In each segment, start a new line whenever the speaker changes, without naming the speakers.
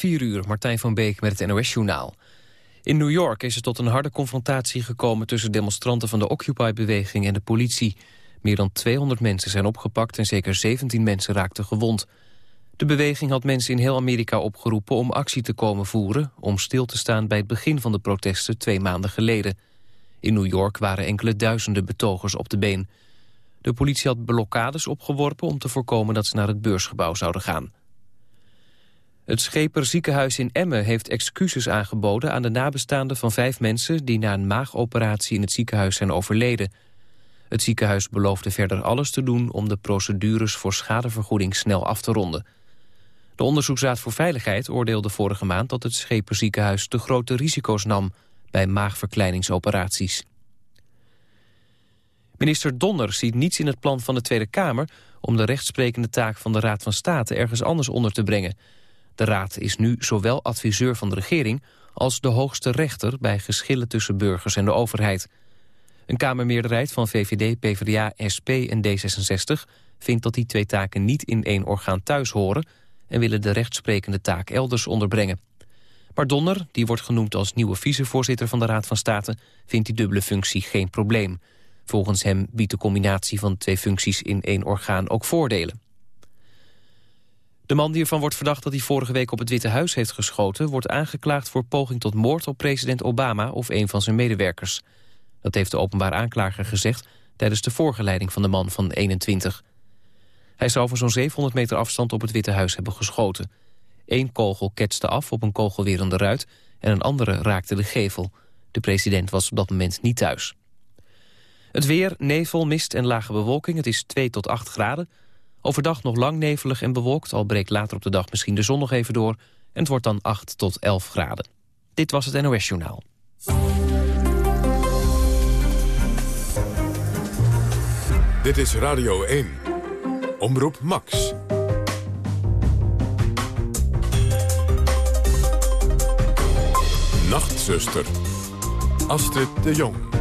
4 uur, Martijn van Beek met het NOS-journaal. In New York is het tot een harde confrontatie gekomen... tussen demonstranten van de Occupy-beweging en de politie. Meer dan 200 mensen zijn opgepakt en zeker 17 mensen raakten gewond. De beweging had mensen in heel Amerika opgeroepen om actie te komen voeren... om stil te staan bij het begin van de protesten twee maanden geleden. In New York waren enkele duizenden betogers op de been. De politie had blokkades opgeworpen om te voorkomen dat ze naar het beursgebouw zouden gaan. Het Scheper ziekenhuis in Emmen heeft excuses aangeboden aan de nabestaanden van vijf mensen die na een maagoperatie in het ziekenhuis zijn overleden. Het ziekenhuis beloofde verder alles te doen om de procedures voor schadevergoeding snel af te ronden. De Onderzoeksraad voor Veiligheid oordeelde vorige maand dat het Scheper ziekenhuis te grote risico's nam bij maagverkleiningsoperaties. Minister Donner ziet niets in het plan van de Tweede Kamer om de rechtsprekende taak van de Raad van State ergens anders onder te brengen. De Raad is nu zowel adviseur van de regering als de hoogste rechter bij geschillen tussen burgers en de overheid. Een Kamermeerderheid van VVD, PvdA, SP en D66 vindt dat die twee taken niet in één orgaan thuis horen en willen de rechtsprekende taak elders onderbrengen. Maar Donner, die wordt genoemd als nieuwe vicevoorzitter van de Raad van State, vindt die dubbele functie geen probleem. Volgens hem biedt de combinatie van twee functies in één orgaan ook voordelen. De man die ervan wordt verdacht dat hij vorige week op het Witte Huis heeft geschoten... wordt aangeklaagd voor poging tot moord op president Obama of een van zijn medewerkers. Dat heeft de openbaar aanklager gezegd tijdens de voorgeleiding van de man van 21. Hij zou van zo'n 700 meter afstand op het Witte Huis hebben geschoten. Eén kogel ketste af op een kogelwerende ruit en een andere raakte de gevel. De president was op dat moment niet thuis. Het weer, nevel, mist en lage bewolking. Het is 2 tot 8 graden. Overdag nog lang nevelig en bewolkt, al breekt later op de dag misschien de zon nog even door. En het wordt dan 8 tot 11 graden. Dit was het NOS Journaal.
Dit is Radio 1. Omroep Max. Nachtzuster. Astrid de Jong.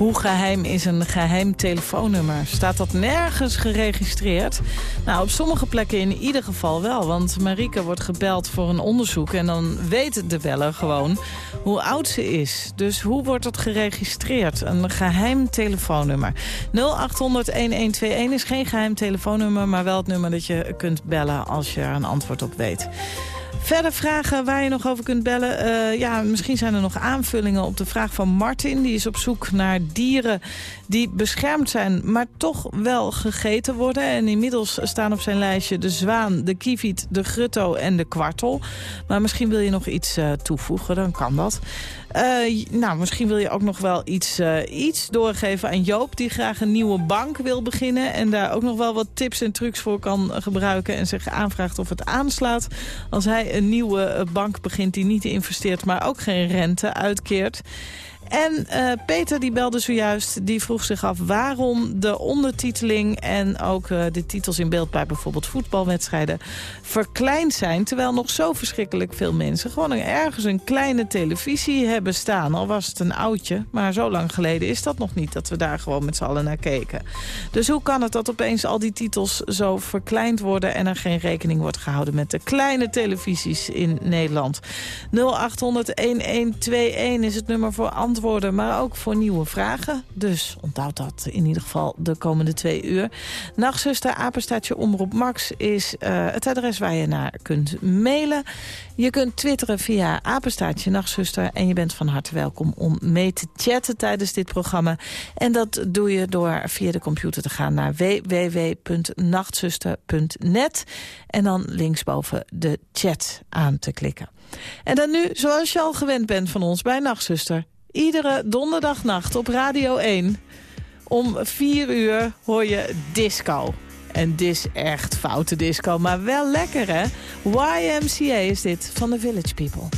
Hoe geheim is een geheim telefoonnummer? Staat dat nergens geregistreerd? Nou, op sommige plekken in ieder geval wel. Want Marike wordt gebeld voor een onderzoek... en dan weet de beller gewoon hoe oud ze is. Dus hoe wordt dat geregistreerd? Een geheim telefoonnummer. 0800-1121 is geen geheim telefoonnummer... maar wel het nummer dat je kunt bellen als je er een antwoord op weet. Verder vragen waar je nog over kunt bellen. Uh, ja, misschien zijn er nog aanvullingen op de vraag van Martin. Die is op zoek naar dieren die beschermd zijn, maar toch wel gegeten worden. En inmiddels staan op zijn lijstje de zwaan, de kieviet, de grutto en de kwartel. Maar misschien wil je nog iets uh, toevoegen, dan kan dat. Uh, nou, misschien wil je ook nog wel iets, uh, iets doorgeven aan Joop... die graag een nieuwe bank wil beginnen... en daar ook nog wel wat tips en trucs voor kan gebruiken... en zich aanvraagt of het aanslaat als hij een nieuwe bank begint... die niet investeert, maar ook geen rente uitkeert. En uh, Peter die belde zojuist, die vroeg zich af waarom de ondertiteling... en ook uh, de titels in beeld bij bijvoorbeeld voetbalwedstrijden verkleind zijn... terwijl nog zo verschrikkelijk veel mensen gewoon ergens een kleine televisie hebben staan. Al was het een oudje, maar zo lang geleden is dat nog niet... dat we daar gewoon met z'n allen naar keken. Dus hoe kan het dat opeens al die titels zo verkleind worden... en er geen rekening wordt gehouden met de kleine televisies in Nederland? 0800-1121 is het nummer voor antwoord antwoorden, maar ook voor nieuwe vragen. Dus onthoud dat in ieder geval de komende twee uur. Nachtzuster, apenstaatje Omroep Max is uh, het adres waar je naar kunt mailen. Je kunt twitteren via apenstaatje Nachtzuster... en je bent van harte welkom om mee te chatten tijdens dit programma. En dat doe je door via de computer te gaan naar www.nachtzuster.net... en dan linksboven de chat aan te klikken. En dan nu, zoals je al gewend bent van ons bij Nachtzuster... Iedere donderdagnacht op Radio 1 om 4 uur hoor je disco. En dis echt foute disco, maar wel lekker hè? YMCA is dit van de Village People.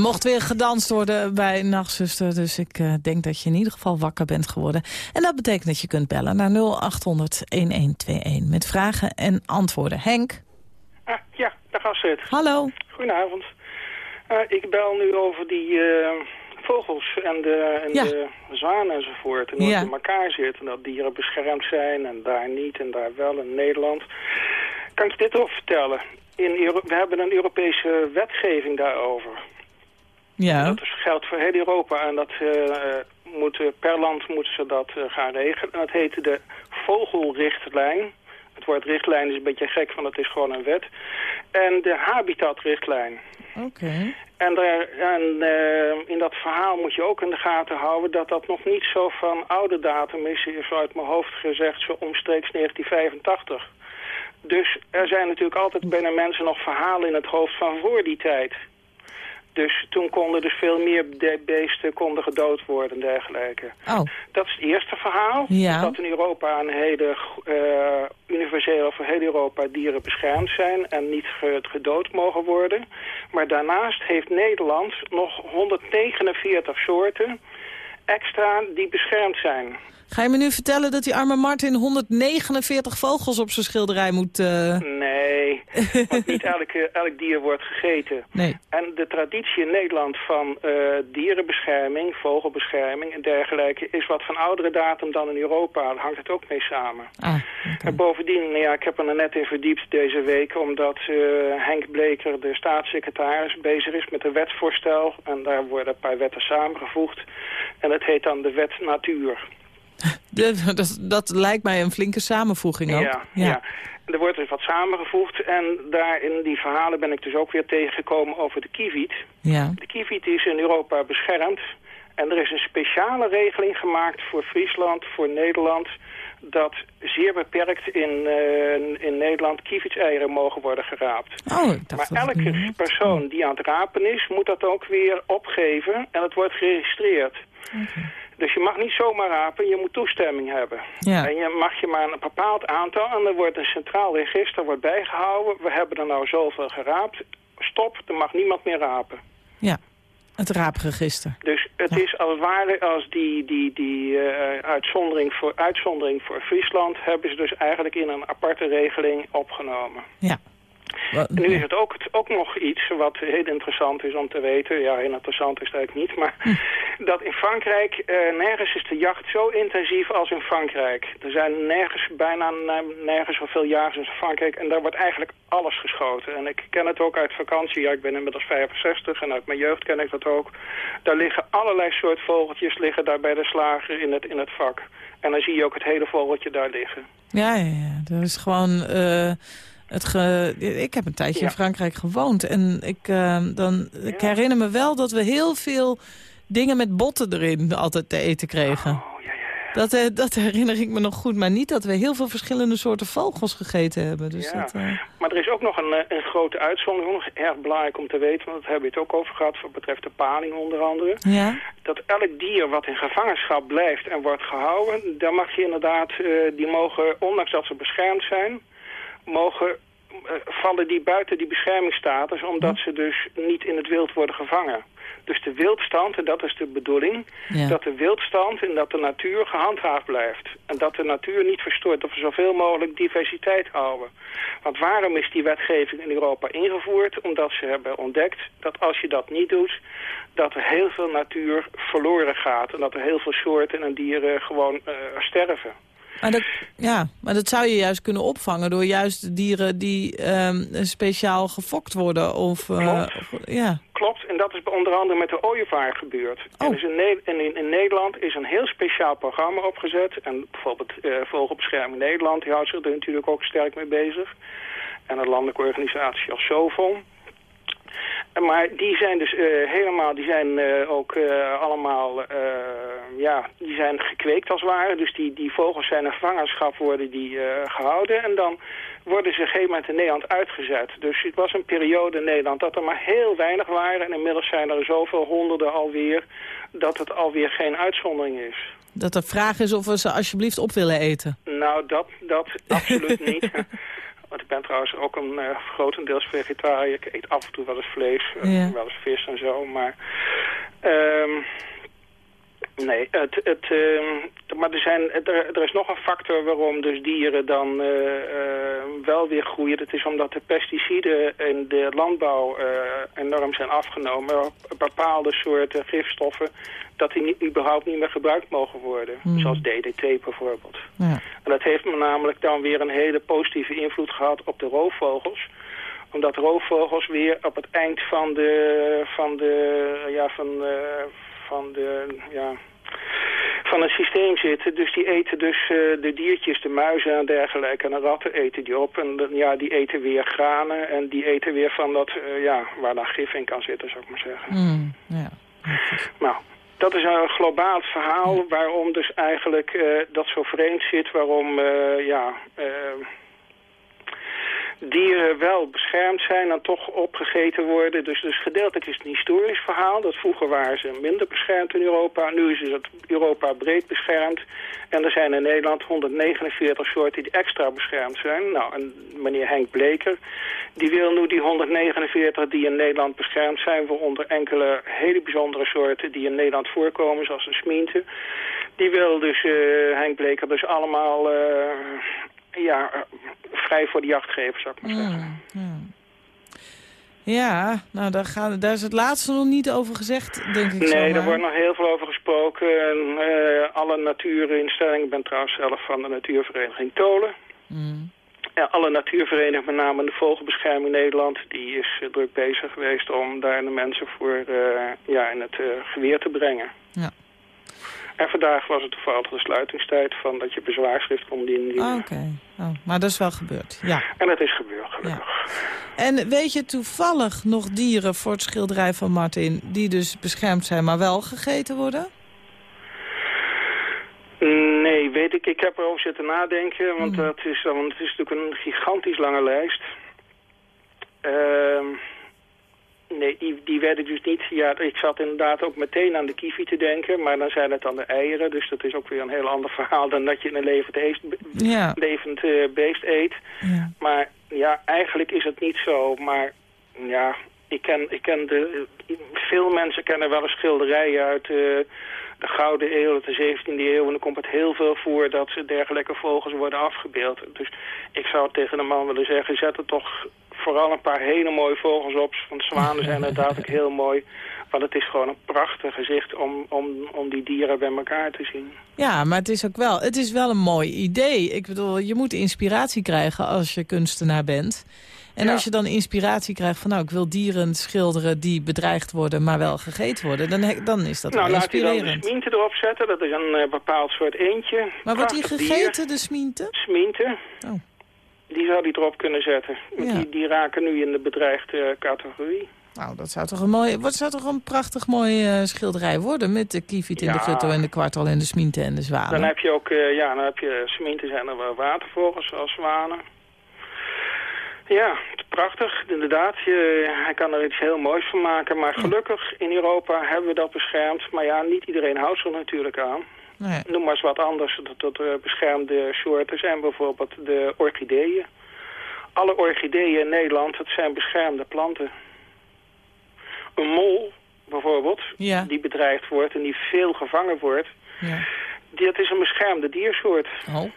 Er mocht weer gedanst worden bij Nachtzuster. Dus ik uh, denk dat je in ieder geval wakker bent geworden. En dat betekent dat je kunt bellen naar 0800-1121. Met vragen en antwoorden. Henk?
Ah, ja, daar gaat het.
Hallo.
Goedenavond. Uh, ik bel nu over die uh, vogels en de, en
Ja.
de zwaan enzovoort. En hoe
Ja.
het in elkaar zit. En dat dieren beschermd zijn en daar niet en daar wel in Nederland. Kan ik je dit ook vertellen? In Euro- we hebben een Europese wetgeving daarover.
Ja.
Dat is, geldt voor heel Europa en dat eh, moeten, per land moeten ze dat eh, gaan regelen. En dat heet de vogelrichtlijn. Het woord richtlijn is een beetje gek, want het is gewoon een wet. En de habitatrichtlijn.
Oké.
En, daar, en eh, in dat verhaal moet je ook in de gaten houden dat dat nog niet zo van oude datum is, is uit mijn hoofd gezegd, zo omstreeks 1985. Dus er zijn natuurlijk altijd bijna mensen nog verhalen in het hoofd van voor die tijd. Dus toen konden dus veel meer beesten konden gedood worden en dergelijke.
Oh,
Dat is het eerste verhaal.
Ja.
Dat in Europa een hele eh universeel voor heel Europa dieren beschermd zijn en niet ge- gedood mogen worden. Maar daarnaast heeft Nederland nog 149 soorten extra die beschermd zijn.
Ga je me nu vertellen dat die arme Martin 149 vogels op zijn schilderij moet... eh,
Nee, want niet elke, elk dier wordt gegeten.
Nee.
En de traditie in Nederland van eh, dierenbescherming, vogelbescherming en dergelijke... is wat van oudere datum dan in Europa. Daar hangt het ook mee samen.
Ah.
En bovendien, ja, ik heb er net in verdiept deze week... omdat eh, Henk Bleker, de staatssecretaris, bezig is met een wetsvoorstel. En daar worden een paar wetten samengevoegd. En dat heet dan de wet natuur.
De- dat, dat lijkt mij een flinke samenvoeging ook.
Ja, ja. Er wordt dus wat samengevoegd. En daar in die verhalen ben ik dus ook weer tegengekomen over de kieviet.
Ja.
De kieviet is in Europa beschermd. En er is een speciale regeling gemaakt voor Friesland, voor Nederland... dat zeer beperkt in, eh, in Nederland kievietseieren mogen worden geraapt.
Oh, ik dacht
Maar elke persoon die aan het rapen is, moet dat ook weer opgeven en het wordt geregistreerd. Dus je mag niet zomaar rapen, je moet toestemming hebben.
Ja.
En je mag je maar een bepaald aantal en er wordt een centraal register wordt bijgehouden. We hebben er nou zoveel geraapt. Stop, er mag niemand meer rapen.
Ja, het raapregister.
Dus het is als ware als die, die, die eh, uitzondering, voor, uitzondering voor Friesland... hebben ze dus eigenlijk in een aparte regeling opgenomen.
Ja. Wat-
En nu is het ook, ook nog iets wat heel interessant is om te weten. Ja, heel interessant is het eigenlijk niet. Maar dat in Frankrijk, eh, nergens is de jacht zo intensief als in Frankrijk. Er zijn nergens, bijna ne- nergens zoveel jagers in Frankrijk. En daar wordt eigenlijk alles geschoten. En ik ken het ook uit vakantie. Ja, ik ben inmiddels 65 en uit mijn jeugd ken ik dat ook. Daar liggen allerlei soort vogeltjes liggen daar bij de slager in het, in het vak. En dan zie je ook het hele vogeltje daar liggen.
Ja, ja, ja. Dat is gewoon... eh, het ge... Ik heb een tijdje in. Frankrijk gewoond. En ik, eh, dan, ik herinner me wel dat we heel veel dingen met botten erin altijd te eten kregen.
Oh, ja, ja, ja.
Dat, eh, dat herinner ik me nog goed. Maar niet dat we heel veel verschillende soorten vogels gegeten hebben. Dus
Ja.
dat, eh,
Maar er is ook nog een, eh, een grote uitzondering, nog erg belangrijk om te weten, want daar hebben we het ook over gehad, wat betreft de paling onder andere.
ja?
Dat elk dier wat in gevangenschap blijft en wordt gehouden, daar mag je inderdaad, die mogen, ondanks dat ze beschermd zijn, mogen, eh, vallen die buiten die beschermingsstatus, omdat ze dus niet in het wild worden gevangen. Dus de wildstand, en dat is de bedoeling,
Ja.
dat de wildstand en dat de natuur gehandhaafd blijft. En dat de natuur niet verstoort, dat we zoveel mogelijk diversiteit houden. Want waarom is die wetgeving in Europa ingevoerd? Omdat ze hebben ontdekt dat als je dat niet doet, dat er heel veel natuur verloren gaat. En dat er heel veel soorten en dieren gewoon eh, sterven.
Maar dat, ja, maar dat zou je juist kunnen opvangen door juist dieren die ehm, speciaal gefokt worden. Of, eh,
Klopt.
of- ja.
Klopt, en dat is onder andere met de ooievaar gebeurd.
Oh.
En is in, Ne- in, in Nederland is een heel speciaal programma opgezet. En bijvoorbeeld eh, Vogelbescherming Nederland, die houdt zich er natuurlijk ook sterk mee bezig. en een landelijke organisatie als SOVON. Maar die zijn dus helemaal, die zijn ook allemaal, ja, die zijn gekweekt als het ware. Dus die, die vogels zijn in gevangenschap worden die gehouden. En dan worden ze op een gegeven moment in Nederland uitgezet. Dus het was een periode in Nederland dat er maar heel weinig waren. En inmiddels zijn er zoveel honderden alweer dat het alweer geen uitzondering is.
Dat de vraag is of we ze alsjeblieft op willen eten.
Nou, dat, dat absoluut niet. Want ik ben trouwens ook een uh, grotendeels vegetariër. Ik eet af en toe wel eens vlees, uh, wel eens vis en zo. Maar um, Nee, het, het, uh, maar er, zijn, er, er, is nog een factor waarom dus dieren dan uh, uh, wel weer groeien. Dat is omdat de pesticiden in de landbouw enorm zijn afgenomen. Bepaalde soorten gifstoffen, dat die niet, überhaupt niet meer gebruikt mogen worden. Hmm. Zoals DDT bijvoorbeeld. Ja. En dat heeft me namelijk dan weer een hele positieve invloed gehad op de roofvogels omdat roofvogels weer op het eind van de, van de, ja, van, van de, ja, van het systeem zitten. Dus die eten dus uh, de diertjes, de muizen en dergelijke. En de ratten eten die op. En ja, die eten weer granen. En die eten weer van dat, uh, ja, waar dan gif in kan zitten, zou ik maar zeggen.
Mm, ja.
Nou, dat is een globaal verhaal waarom dus eigenlijk uh, dat zo vreemd zit. Waarom, ja dieren wel beschermd zijn en toch opgegeten worden. Dus, dus gedeeltelijk is het een historisch verhaal. Dat vroeger waren ze minder beschermd in Europa. Nu is het Europa breed beschermd. En er zijn in Nederland 149 soorten die extra beschermd zijn. Nou, en meneer Henk Bleker, die wil nu die 149 die in Nederland beschermd zijn... waaronder enkele hele bijzondere soorten die in Nederland voorkomen, zoals een smiente... Die wil dus, uh, Henk Bleker, dus allemaal uh, ja, eh, vrij voor de jachtgevers, zou ik maar zeggen.
Ja, nou daar, gaan, daar is het laatste nog niet over gezegd, denk ik
Nee, er wordt nog heel veel over gesproken. Uh, alle natuurinstellingen, ik ben trouwens zelf van de natuurvereniging Tolen. Mm. Ja, alle natuurverenigingen, met name de Vogelbescherming Nederland, die is uh, druk bezig geweest om daar de mensen voor uh, ja, in het geweer te brengen. Ja. En vandaag was het toevallig de sluitingstijd van dat je bezwaarschrift kon dienen.
Ah, oké, oh, maar dat is wel gebeurd, ja.
En dat is gebeurd, gelukkig.
Ja. En weet je toevallig nog dieren voor het schilderij van Martin... die dus beschermd zijn, maar wel gegeten worden?
Nee, weet ik. Ik heb erover zitten nadenken, want, hmm. dat is, want het is natuurlijk een gigantisch lange lijst. Ehm... Nee, die, die werden dus niet... Ja, ik zat inderdaad ook meteen aan de kiwi te denken, maar dan zijn het dan de eieren. Dus dat is ook weer een heel ander verhaal dan dat je een levend, eest, ja. levend uh, beest eet. Ja. Maar ja, eigenlijk is het niet zo. Maar ja, ik ken, ik ken de... Veel mensen kennen wel een schilderijen uit... Uh, de Gouden Eeuw, de 17e eeuw. En dan komt het heel veel voor dat ze dergelijke vogels worden afgebeeld. Dus ik zou tegen de man willen zeggen, zet er toch vooral een paar hele mooie vogels op. Want zwanen zijn inderdaad ook heel mooi. Want het is gewoon een prachtig gezicht om, om, om die dieren bij elkaar te zien.
Ja, maar het is ook wel, het is wel een mooi idee. Ik bedoel, je moet inspiratie krijgen als je kunstenaar bent. En als je dan inspiratie krijgt van nou, ik wil dieren schilderen die bedreigd worden, maar wel gegeten worden, dan, dan is dat
nou,
inspirerend. Nou,
laat je dan de sminte erop zetten. Dat is een uh, bepaald soort eentje.
Maar wordt die gegeten, de sminte?
Sminte. Oh. Die zou die erop kunnen zetten. Die, die raken nu in de bedreigde categorie.
Nou, dat zou toch een, mooi, wat zou toch een prachtig mooi uh, schilderij worden... met de kievit in de gutto en de kwartel en de sminte en de zwanen.
Dan heb je ook, uh, ja, dan heb je sminte zijn er wel watervogels zoals zwanen. Ja, prachtig, inderdaad. Je, hij kan er iets heel moois van maken. Maar gelukkig in Europa hebben we dat beschermd. Maar ja, niet iedereen houdt zich natuurlijk aan. Nee. Noem maar eens wat anders tot uh, beschermde soorten zijn bijvoorbeeld de orchideeën. Alle orchideeën in Nederland, dat zijn beschermde planten. Een mol bijvoorbeeld, die bedreigd wordt en die veel gevangen wordt... Ja. Dat is een beschermde diersoort. Oh.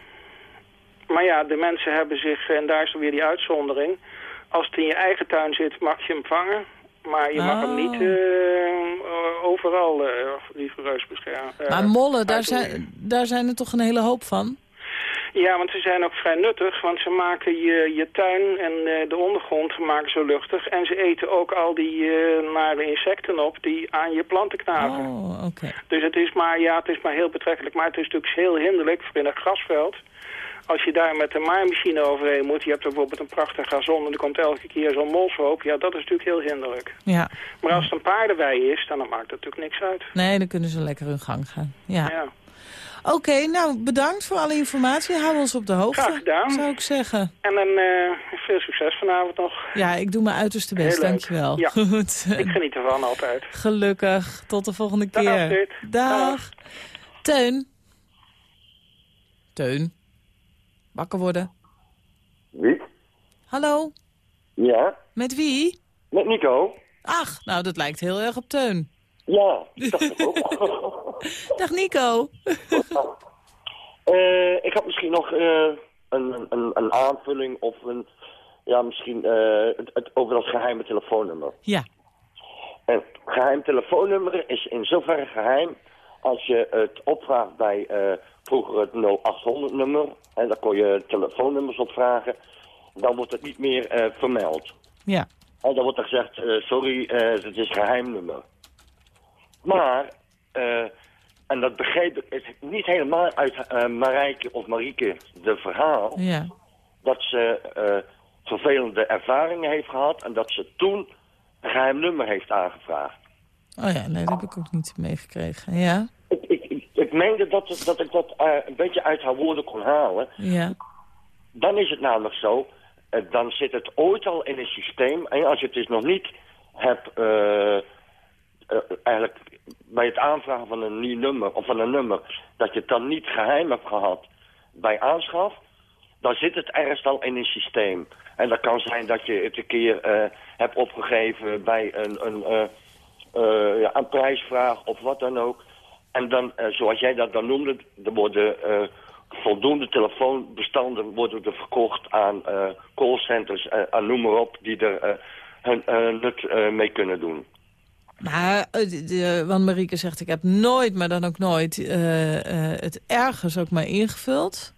Maar ja, de mensen hebben zich, en daar is dan weer die uitzondering... als het in je eigen tuin zit, mag je hem vangen. Maar je mag hem niet uh, overal uh, rigoureus beschermen.
Uh, maar mollen, daar zijn, daar zijn er toch een hele hoop van?
Ja, want ze zijn ook vrij nuttig, want ze maken je, je tuin en uh, de ondergrond maken zo luchtig. En ze eten ook al die uh, nare insecten op die aan je planten knagen.
Oh, oké.
Dus het is, maar, ja, het is maar heel betrekkelijk. Maar het is natuurlijk heel hinderlijk voor in een grasveld Als je daar met een maaimachine overheen moet, je hebt bijvoorbeeld een prachtige gazon en er komt elke keer zo'n molshoop, ja, dat is natuurlijk heel hinderlijk.
Ja.
Maar als het een paardenwei is, dan maakt dat natuurlijk niks uit.
Nee, dan kunnen ze lekker hun gang gaan. Ja.
Ja.
Oké, nou bedankt voor alle informatie. Hou ons op de hoogte,
Graag gedaan.
zou ik zeggen.
En dan eh, veel succes vanavond nog.
Ja, ik doe mijn uiterste best, dankjewel.
Ja.
Goed.
Ik geniet ervan altijd.
Gelukkig. Tot de volgende keer. Dag.
Dag.
Teun. Teun. Wakker worden.
Wie?
Hallo.
Ja,
Met wie?
met Nico.
Ach, nou dat lijkt heel erg op Teun.
Ja, dacht het ook.
Dag Nico.
Eh, ik had misschien nog eh, een, een, een aanvulling of een, ja, misschien eh, het, het, over dat geheime telefoonnummer.
Ja.
Een geheim telefoonnummer is in zoverre geheim als je het opvraagt bij vroeger het 0800-nummer. En daar kon je telefoonnummers opvragen. Dan wordt het niet meer eh, vermeld.
Ja.
En dan wordt er gezegd, eh, sorry, eh, het is een geheim nummer. Maar, en dat begreep ik niet helemaal uit Marijke of Marieke de verhaal...
Ja.
dat ze vervelende ervaringen heeft gehad... en dat ze toen een geheim nummer heeft aangevraagd.
Oh ja, nee, dat heb ik ook niet meegekregen. Ja.
Meende dat, dat ik dat eh, een beetje uit haar woorden kon halen.
Ja.
Dan is het namelijk zo, eh, dan zit het ooit al in een systeem. En als je het dus nog niet hebt, eh, eh, eigenlijk bij het aanvragen van een nieuw nummer, of van een nummer, dat je het dan niet geheim hebt gehad bij aanschaf, dan zit het ergens al in een systeem. En dat kan zijn dat je het een keer hebt opgegeven bij een, een, ja, een prijsvraag of wat dan ook. En dan, eh, zoals jij dat dan noemde, er worden eh, voldoende telefoonbestanden worden er verkocht aan eh, callcenters, aan noem maar op, die er hun nut mee kunnen doen.
Maar, want Marieke zegt, ik heb nooit, maar dan ook nooit, het ergens ook maar ingevuld.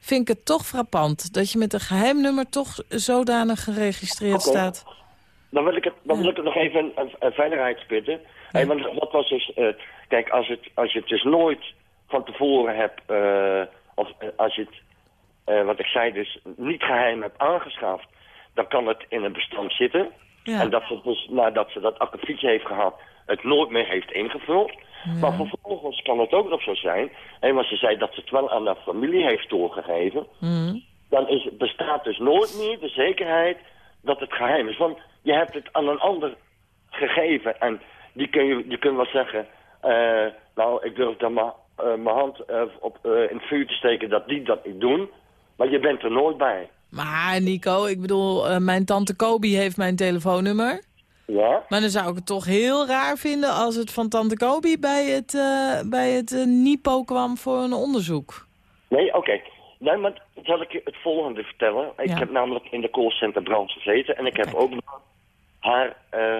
Vind ik het toch frappant dat je met een geheim nummer toch zodanig geregistreerd staat.
Dan wil ik het, dan wil ik het nog even een, een. Hey, want dat was dus, eh, kijk, als, het, als je het dus nooit van tevoren hebt, eh, of eh, als je het, wat ik zei, dus niet geheim hebt aangeschaft, dan kan het in een bestand zitten.
Ja.
En dat ze dus, nadat ze dat akkefietje heeft gehad, het nooit meer heeft ingevuld. Maar vervolgens kan het ook nog zo zijn, en want ze zei dat ze het wel aan haar familie heeft doorgegeven,
Mhm.
dan is, bestaat dus nooit meer de zekerheid dat het geheim is. Want je hebt het aan een ander gegeven en die kun je, je kunt wel zeggen, eh, nou ik durf dan maar eh, mijn hand eh, op, in het vuur te steken dat die dat niet doen, maar je bent er nooit bij.
Maar Nico, ik bedoel, mijn tante Kobi heeft mijn telefoonnummer.
Ja?
Maar dan zou ik het toch heel raar vinden als het van tante Kobi bij het, bij het NIPO kwam voor een onderzoek.
Nee, oké. Nee, maar zal ik je het volgende vertellen. Ik
Ja.
heb namelijk in de callcenter branche gezeten en ik heb ook haar eh,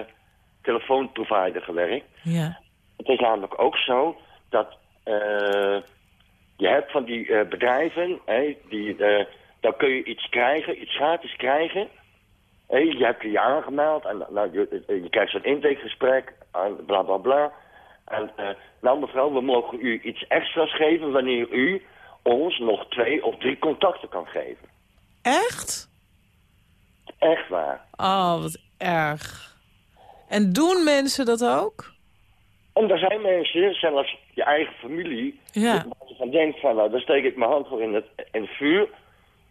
telefoonprovider gewerkt.
Ja.
Het is namelijk ook zo dat eh, je hebt van die eh, bedrijven, hè, die, dan kun je iets krijgen, iets gratis krijgen. Hè, je hebt je aangemeld en nou, je, je krijgt zo'n intakegesprek en bla bla bla. En eh, nou mevrouw, we mogen u iets extra's geven wanneer u ons nog twee of drie contacten kan geven.
Echt?
Echt waar.
Oh, wat erg. En doen mensen dat ook?
En er zijn mensen, zelfs je eigen familie,
Ja.
waar je van denkt van, nou, dan steek ik mijn hand voor in het, in het vuur.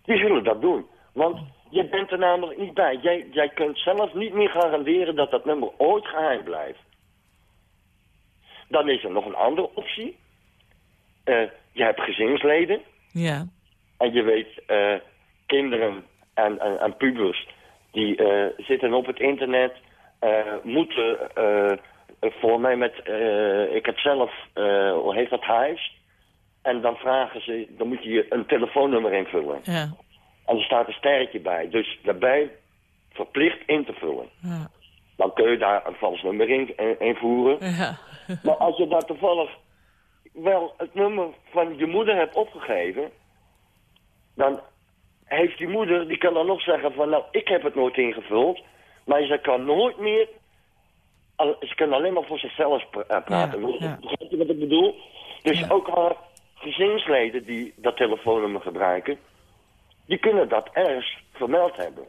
Die zullen dat doen. Want je bent er namelijk niet bij. Jij, jij kunt zelf niet meer garanderen dat dat nummer ooit geheim blijft. Dan is er nog een andere optie. Eh, je hebt gezinsleden.
Ja.
En je weet, eh, kinderen en, en, en pubers die eh, zitten op het internet, eh, moeten eh, voor mij met, eh, ik heb zelf, hoe heet dat, huis. En dan vragen ze, dan moet je een telefoonnummer invullen.
Ja.
En er staat een sterretje bij. Dus daarbij verplicht in te vullen.
Ja.
Dan kun je daar een vals nummer in, in- invoeren.
Ja.
Maar als je daar toevallig wel het nummer van je moeder hebt opgegeven, dan heeft die moeder, die kan dan nog zeggen van, nou, ik heb het nooit ingevuld, maar ze kan nooit meer, al- ze kan alleen maar voor zichzelf eh, praten.
Ja, ja.
Begrijp je wat ik bedoel? Dus
Ja.
ook haar gezinsleden die dat telefoonnummer gebruiken, die kunnen dat ergens vermeld hebben.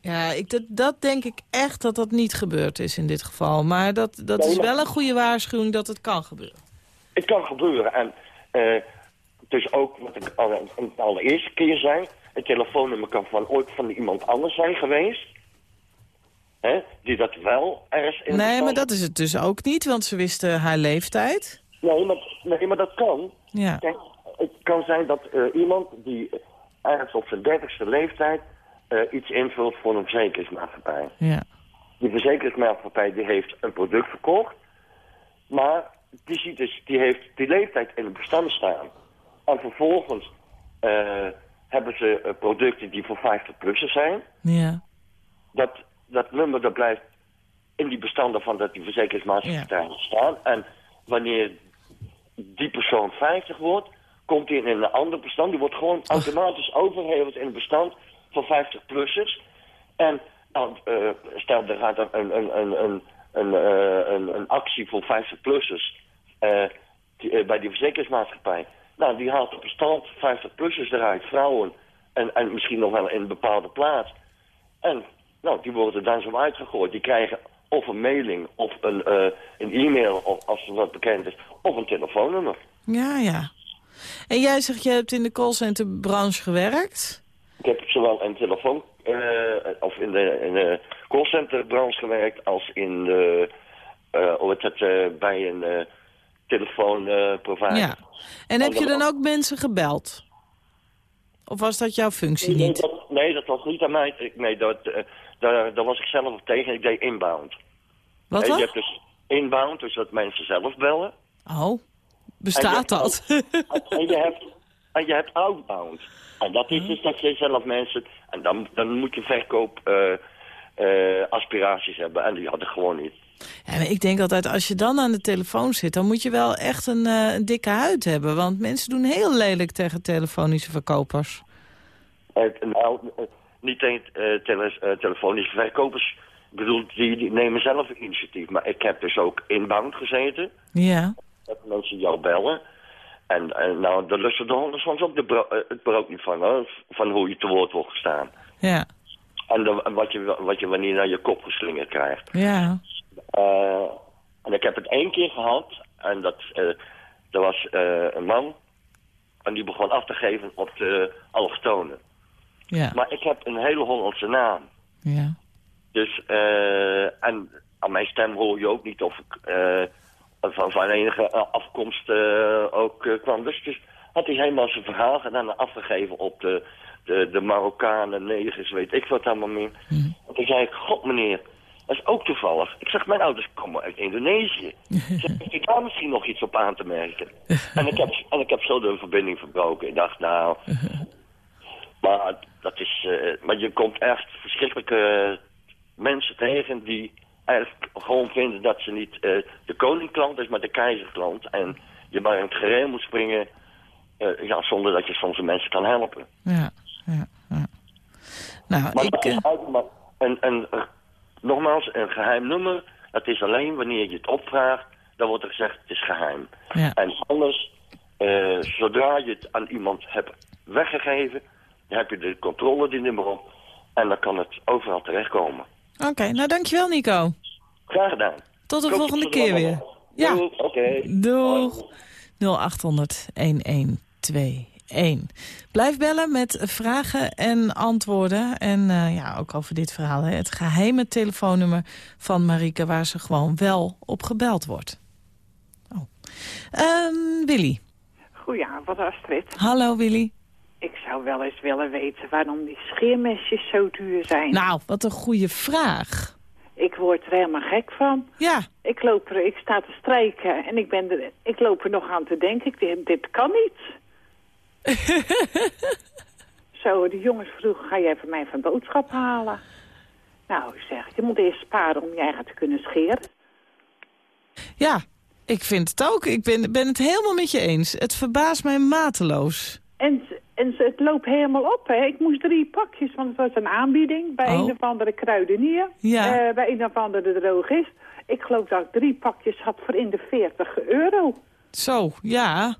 Ja, ik, dat, dat denk ik echt dat dat niet gebeurd is in dit geval. Maar dat, dat is wel een goede waarschuwing dat het kan gebeuren.
Het kan gebeuren. En uh, dus ook, wat ik al, een allereerste keer zei... het telefoonnummer kan van ooit van iemand anders zijn geweest. Hè, die dat wel ergens in...
Nee, maar dat is het dus ook niet, want ze wisten haar leeftijd.
Nee, maar, nee, maar dat kan.
Ja.
Kijk, het kan zijn dat uh, iemand die ergens op zijn dertigste leeftijd... Uh, iets invult voor een verzekeringsmaatschappij.
Ja.
Die verzekeringsmaatschappij die heeft een product verkocht... maar die, ziet dus, die heeft die leeftijd in het bestand staan. En vervolgens uh, hebben ze uh, producten die voor 50-plussers zijn.
Ja.
Dat, dat nummer dat blijft in die bestanden van dat die verzekeringsmaatschappij ja. staan. En wanneer die persoon 50 wordt, komt hij in een ander bestand. Die wordt gewoon automatisch overgeheveld in een bestand van 50-plussers. En nou, uh, stel, er gaat een, een, een, een, een, een, een actie voor 50-plussers bij die verzekeringsmaatschappij. Nou, die haalt op een stand 50-plussers eruit, vrouwen. En, en misschien nog wel in een bepaalde plaats. En nou, die worden dan zo uitgegooid. Die krijgen of een mailing, of een, uh, een e-mail, of als er wat bekend is, of een telefoonnummer.
Ja, ja. En jij zegt, je hebt in de callcenterbranche gewerkt?
Ik heb zowel in telefoon, uh, of in de, in de callcenterbranche gewerkt, als in de, uh, hoe het, bij een telefoonprovider.
ja. En heb je dan ook mensen gebeld? Of was dat jouw functie
nee,
niet?
Dat, nee, dat was niet aan mij. Nee, dat, uh, daar, daar was ik zelf op tegen. Ik deed inbound.
Wat
nee? Je hebt dus inbound, dus dat mensen zelf bellen.
Oh, bestaat dat?
en, je hebt, en je hebt outbound. En dat is dus dat je zelf mensen... En dan, dan moet je verkoop uh, uh, aspiraties hebben. En die hadden gewoon niet.
Ja, ik denk altijd, als je dan aan de telefoon zit... dan moet je wel echt een, uh, een dikke huid hebben. Want mensen doen heel lelijk tegen telefonische verkopers.
Uh, nou, uh, niet tegen tele telefonische verkopers. Ik bedoel, die, die, nemen zelf initiatief. Maar ik heb dus ook inbound gezeten.
Ja.
Dat mensen jou bellen. En, en nou, daar lusten de honden soms ook de bro het brood niet van. Van hoe je te woord wordt gestaan.
Ja.
En de, wat, je, wat je wanneer naar je kop geslingerd krijgt.
Ja.
Uh, en ik heb het één keer gehad. En dat, uh, er was uh, een man. En die begon af te geven op de allochtonen.
Ja.
Maar ik heb een hele Hollandse naam.
Ja.
Dus, en aan mijn stem hoor je ook niet of ik van, van enige afkomst ook kwam. Dus, dus had hij helemaal zijn verhaal gedaan en afgegeven op de, de, de Marokkanen, negers, weet ik wat allemaal meer.
Mm.
En toen zei ik, god meneer, dat is ook toevallig. Ik zeg, mijn ouders komen uit Indonesië. zeg, ik daar misschien nog iets op aan te merken. en, ik heb, en ik heb zo de verbinding verbroken. Ik dacht, nou... maar, dat is, uh, maar je komt echt verschrikkelijke mensen tegen die eigenlijk gewoon vinden dat ze niet uh, de koningklant is, maar de keizerklant. En je maar in het gereel moet springen uh, ja, zonder dat je soms de mensen kan helpen.
Ja, ja, ja. Nou,
maar
ik...
Uh... Een, een, nogmaals, een geheim nummer, dat is alleen wanneer je het opvraagt, dan wordt er gezegd het is geheim.
Ja.
En anders, uh, zodra je het aan iemand hebt weggegeven, dan heb je de controle die nummer op en dan kan het overal terechtkomen.
Oké, okay, nou dankjewel Nico.
Graag gedaan.
Tot de volgende keer weer. Ja.
Doeg, oké. Okay.
Doeg. 0800 1121. Blijf bellen met vragen en antwoorden. En uh, ja, ook over dit verhaal. Hè. Het geheime telefoonnummer van Marike... waar ze gewoon wel op gebeld wordt. Oh. Um, Willy.
Goedenavond, Astrid.
Hallo, Willy.
Ik zou wel eens willen weten waarom die scheermesjes zo duur zijn.
Nou, wat een goede vraag.
Ik word er helemaal gek van.
Ja.
Ik, loop er, ik sta te strijken en ik, ben er, ik loop er nog aan te denken. Ik dit kan niet. Zo, de jongens vroegen, ga jij voor mij van boodschap halen? Nou, ik zeg, je moet eerst sparen om je eigen te kunnen scheren.
Ja, ik vind het ook. Ik ben, ben het helemaal met je eens. Het verbaast mij mateloos.
En, en het loopt helemaal op, hè. Ik moest drie pakjes, want het was een aanbieding... bij
Oh.
een of andere kruidenier,
Ja.
eh, bij een of andere drogist. Ik geloof dat ik drie pakjes had voor in de 40 euro.
Zo, ja.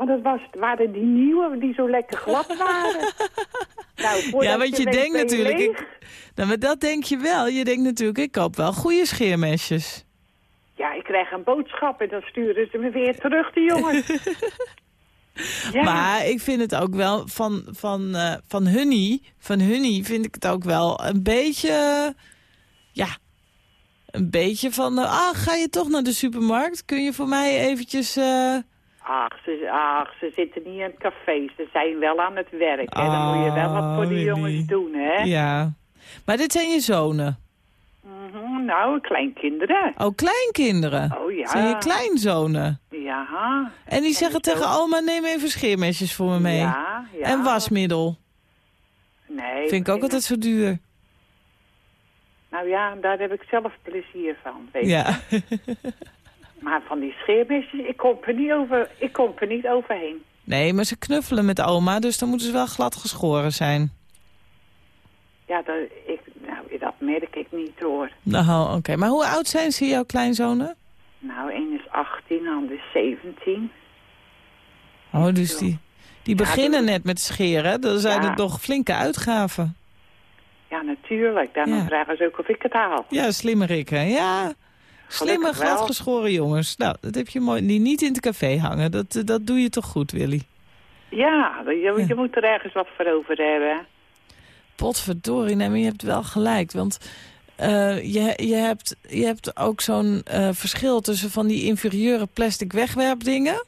Want het was, waren die nieuwe die zo lekker glad waren. nou,
Ja, want je denkt natuurlijk... Ik, nou, maar dat denk je wel. Je denkt natuurlijk, ik koop wel goede scheermesjes.
Ja, ik krijg een boodschap en dan sturen ze me weer terug, die jongens. ja,
Maar ik vind het ook wel van, van, eh, van Hunny, van Hunny vind ik het ook wel een beetje, ja, een beetje van, eh, ah, ga je toch naar de supermarkt? Kun je voor mij eventjes, eh,
ach, ze, ach, ze zitten niet in het café. Ze zijn wel aan het werk. En dan moet je wel wat voor
Oh,
die jongens
Winnie.
doen, hè?
ja. Maar dit zijn je zonen.
Mhm, nou, kleinkinderen.
Oh, kleinkinderen.
Oh ja.
Zijn je kleinzonen.
Ja.
En die zeggen tegen oma, neem even scheermesjes voor me mee.
Ja, ja.
En wasmiddel.
Nee.
Vind ik ook altijd zo duur.
Nou ja, daar heb ik zelf plezier van, weet je.
Ja.
Maar van die scheermesjes, ik kom er niet, over, ik kom er niet overheen.
Nee, maar ze knuffelen met oma, dus dan moeten ze wel glad geschoren zijn.
Ja, dat, ik, nou, dat merk ik niet hoor.
Nou, oké. Maar hoe oud zijn ze, jouw kleinzonen?
Nou, één is 18, ander is 17.
Oh, dus die, die
Ja,
beginnen net met scheren. Dan zijn
Ja.
het nog flinke uitgaven.
Ja, natuurlijk. Daarom
Ja.
vragen ze ook of ik het haal.
Ja, slimmerikken. Ja, slimme, gladgeschoren jongens. Nou, dat heb je mooi. Die niet in het café hangen. Dat, eh, dat doe je toch goed, Willy?
Ja, je, je moet er ergens wat voor over hebben.
Potverdorie, nee, maar je hebt wel gelijk. Want eh, je, je, hebt, je hebt ook zo'n eh, verschil tussen van die inferieure plastic wegwerpdingen.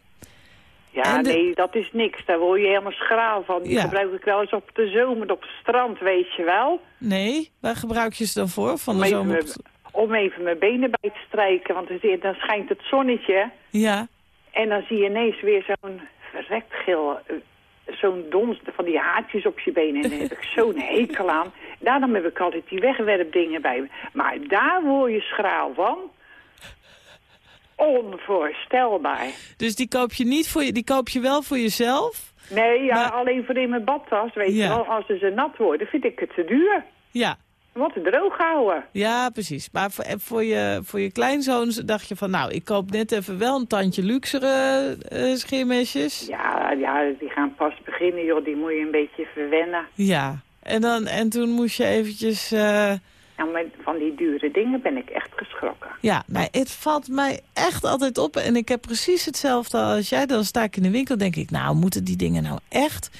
Ja,
de-
nee, dat is niks. Daar word je helemaal schraal van. Die
Ja.
gebruik ik wel eens op de zomer op het strand, weet je wel.
Nee, waar gebruik je ze dan voor? Van de zomer op-
om even mijn benen bij te strijken. Want dan schijnt het zonnetje.
Ja,
En dan zie je ineens weer zo'n verrekt geel... eh, Zo'n dons van die haartjes op je benen. En daar heb ik zo'n hekel aan. Daarom heb ik altijd die wegwerpdingen bij me. Maar daar word je schraal van. Onvoorstelbaar.
dus die koop je, niet voor je, die koop je wel voor jezelf?
Nee, ja,
Maar-
alleen voor in mijn badtas, weet
Ja.
je wel. Als ze nat worden, vind ik het te duur.
Ja,
Wat droog houden.
ja precies. Maar voor, en voor, je, voor je kleinzoons dacht je van... nou, ik koop net even wel een tandje luxere eh, scheermesjes.
Ja, ja, die gaan pas beginnen, joh. Die moet je een beetje verwennen.
Ja. En, dan, en toen moest je eventjes... eh,
Nou, maar van die dure dingen ben ik echt geschrokken.
Ja, nee, het valt mij echt altijd op. En ik heb precies hetzelfde als jij. Dan sta ik in de winkel denk ik, nou, moeten die dingen nou echt...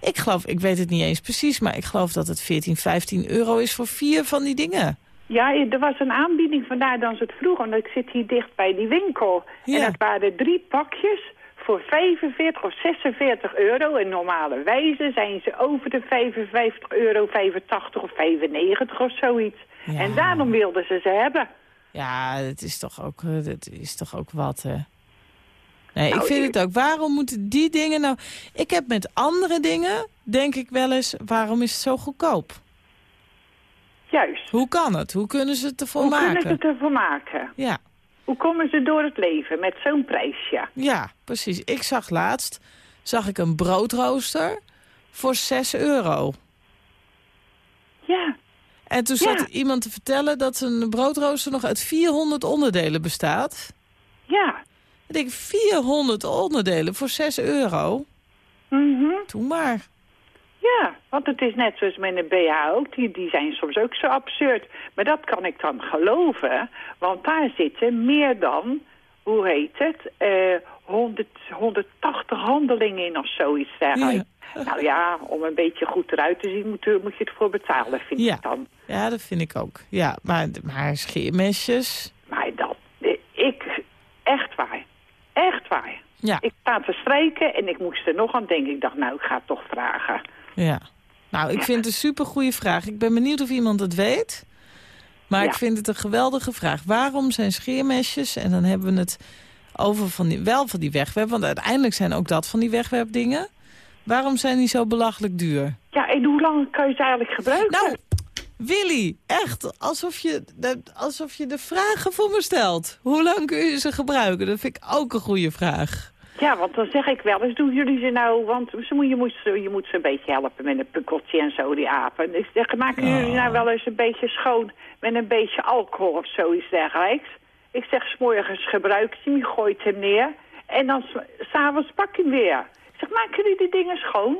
Ik geloof, ik weet het niet eens precies, maar ik geloof dat het 14, 15 euro is voor vier van die dingen.
Ja, er was een aanbieding, vandaar dan ze het vroeg. Want ik zit hier dicht bij die winkel.
Ja.
En het waren drie pakjes voor 45 of 46 euro. En normale wijze zijn ze over de 55 euro, 85 of 95 of zoiets.
Ja.
En daarom wilden ze ze hebben.
Ja, het is toch ook, eh, het is toch ook wat, hè? Nee, ik
Nou,
vind
ik-
het ook. Waarom moeten die dingen nou... Ik heb met andere dingen, denk ik wel eens, waarom is het zo goedkoop?
Juist.
Hoe kan het? Hoe kunnen ze het ervoor
Hoe
maken?
kunnen ze het ervoor maken?
Ja,
Hoe komen ze door het leven met zo'n prijsje?
ja, precies. Ik zag laatst, zag ik een broodrooster voor 6 euro.
Ja,
En toen
Ja.
zat iemand te vertellen dat een broodrooster nog uit 400 onderdelen bestaat.
ja.
Ik denk, 400 onderdelen voor 6 euro?
Mhm.
Doe maar.
Ja, want het is net zoals met een BH ook. Die, die zijn soms ook zo absurd. Maar dat kan ik dan geloven. Want daar zitten meer dan, hoe heet het, eh 100, 180 handelingen in of zoiets dergelijks. Nou ja, om een beetje goed eruit te zien moet, je- moet je het voor betalen, vind
Ja.
ik dan.
Ja, dat vind ik ook. Ja, maar, maar scheermesjes...
Maar dat, eh, ik, echt waar. Echt waar.
Ja,
Ik sta te strijken en ik moest er nog aan denken. Ik dacht, nou, ik ga het toch vragen.
ja. Nou, ik
Ja.
vind het een supergoeie vraag. Ik ben benieuwd of iemand het weet. Maar
Ja.
ik vind het een geweldige vraag. Waarom zijn scheermesjes, en dan hebben we het over van die, wel van die wegwerp... want uiteindelijk zijn ook dat van die wegwerpdingen... Waarom zijn die zo belachelijk duur?
Ja, en hoe lang kan je ze eigenlijk gebruiken?
Nou, Willy, echt, alsof je, de, alsof je de vragen voor me stelt. Hoe lang kun je ze gebruiken? Dat vind ik ook een goede vraag.
Ja, want dan zeg ik wel eens, doen jullie ze nou... Want ze moet, je, moet ze, je moet ze een beetje helpen met een pukkeltje en zo, die apen. Dus zeg, maken jullie nou wel eens een beetje schoon met een beetje alcohol of zoiets dergelijks? Ik zeg, s'morgens gebruik je hem, je gooit hem neer. En dan s'avonds pak je hem weer. Ik zeg, maken jullie die dingen schoon?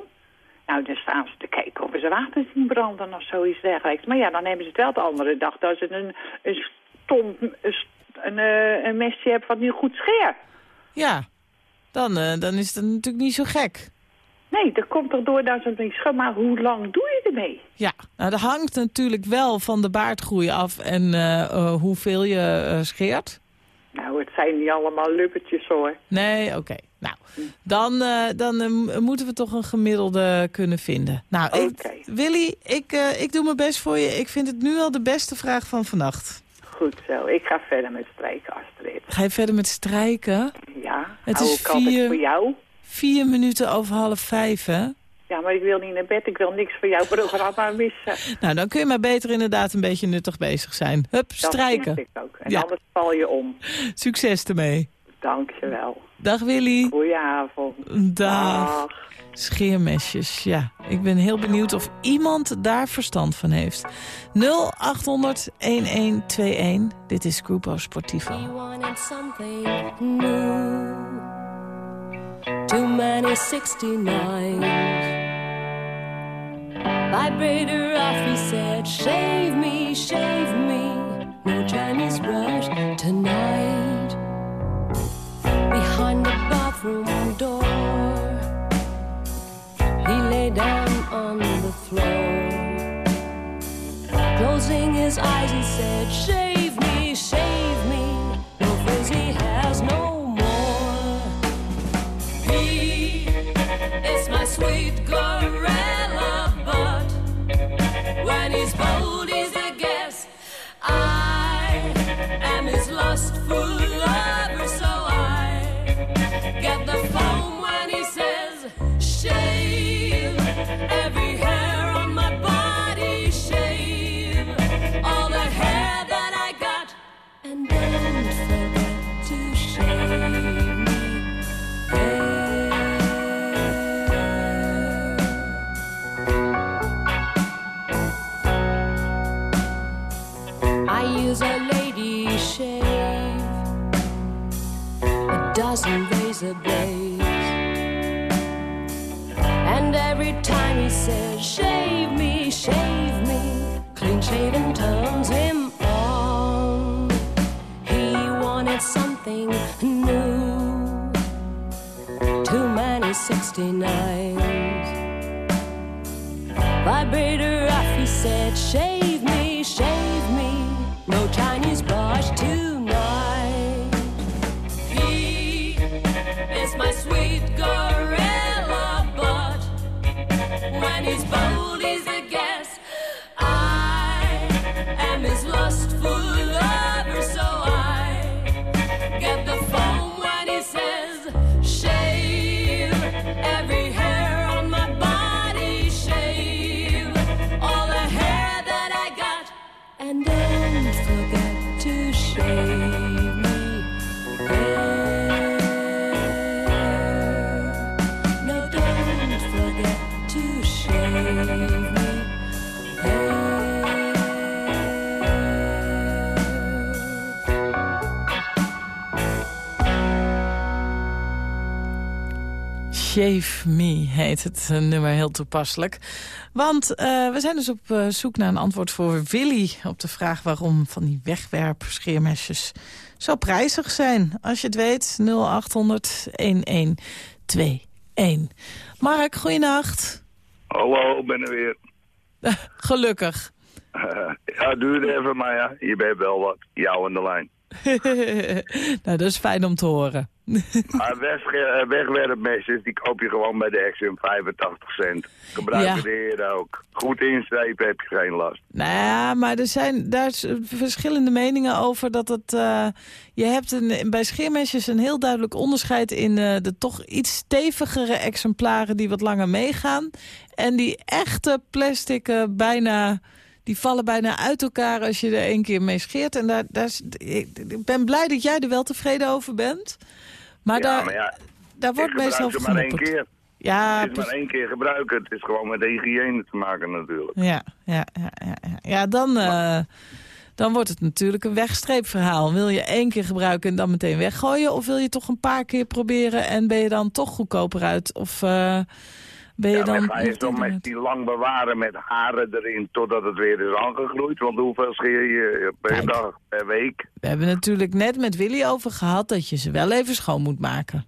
Nou, dan staan ze te kijken of ze water zien branden of zoiets dergelijks. Maar ja, dan hebben ze het wel de andere dag dat ze een, een stom, een, een, eh, een mesje hebben wat niet goed scheert.
Ja, dan, eh, dan is het natuurlijk niet zo gek.
Nee, dat komt er door dat ze het niet schoon. Maar hoe lang doe je ermee?
Ja, nou, dat hangt natuurlijk wel van de baardgroei af en eh, eh, hoeveel je scheert.
Nou, het zijn niet allemaal luppertjes hoor.
Nee, oké. Nou, dan, eh, dan eh, m- moeten we toch een gemiddelde kunnen vinden. Nou, ik-. Willy, ik, eh, ik doe mijn best voor je. Ik vind het nu al de beste vraag van vannacht.
Goed zo, ik ga verder met strijken, Astrid.
Ga je verder met strijken?
Ja,
Het is vier-
voor jou.
Vier minuten over half vijf, hè?
Ja, maar ik wil niet naar bed. Ik wil niks van jouw programma missen.
Nou, dan kun je maar beter inderdaad een beetje nuttig bezig zijn. Hup,
Dat
strijken.
vind ik ook. En
Ja.
anders val je om.
Succes ermee.
Dank je wel.
Dag Willy.
Goedenavond.
Dag. Scheermesjes, ja. Ik ben heel benieuwd of iemand daar verstand van heeft. 0800-1121. Dit is Grupo Sportivo.
He wanted something new. Too many 69s. Vibrator off, he said, Shave me, shave me. No Chinese rush tonight. Behind the bathroom door, he lay down on the floor. Closing his eyes, he said, Shave lost food. Shave Me
heet het eh, nummer heel toepasselijk. Want eh, we zijn dus op eh, zoek naar een antwoord voor Willy... op de vraag waarom van die wegwerpscheermesjes zo prijzig zijn. Als je het weet, 0800-1121. Mark, goeienacht.
Hallo, ik ben er weer.
Gelukkig.
ja, duurde even, maar ja, je bent wel wat. Jou aan de lijn.
nou, dat is fijn om te horen.
Maar weg, eh, wegwerpmesjes, die koop je gewoon bij de Action 85 cent. Gebruiken
Ja.
de heren ook. Goed instrepen heb je geen last.
Nou ja, maar er zijn daar is verschillende meningen over. Dat het, eh, je hebt een, bij scheermesjes een heel duidelijk onderscheid in eh, de toch iets stevigere exemplaren die wat langer meegaan. En die echte plastic eh, bijna, die vallen bijna uit elkaar als je er één keer mee scheert. En daar, daar is, ik, ben blij dat jij er wel tevreden over bent. Maar,
ja,
daar,
maar ja,
daar wordt meestal
ze maar één keer.
Ja,
het is maar één keer gebruiken. Het is gewoon met hygiëne te maken natuurlijk.
Ja, ja, ja, ja, ja. ja dan, eh, dan wordt het natuurlijk een wegstreepverhaal. Wil je één keer gebruiken en dan meteen weggooien... of wil je toch een paar keer proberen en ben je dan toch goedkoper uit? Of eh, ben je
Ja,
dan...
ga je zo met die lang bewaren met haren erin totdat het weer is aangegroeid. Want hoeveel scheer je per
Kijk.
dag, per week?
We hebben natuurlijk net met Willy over gehad... dat je ze wel even schoon moet maken.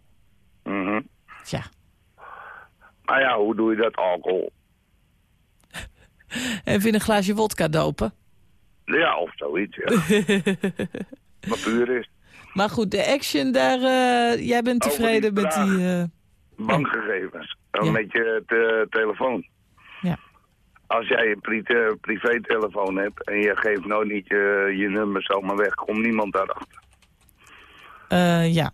Mhm.
Tja.
Maar ja, hoe doe je dat? Alcohol.
Even in een glaasje wodka dopen.
Ja, of zoiets, ja. maar puur is.
Maar goed, de action, daar, eh, jij bent tevreden
die
met die... eh,
Bankgegevens. En
Ja.
Met je te- telefoon.
Ja.
Als jij een pri te- privé-telefoon hebt en je geeft nou niet je, je nummer zomaar weg, komt niemand daarachter.
eh, ja.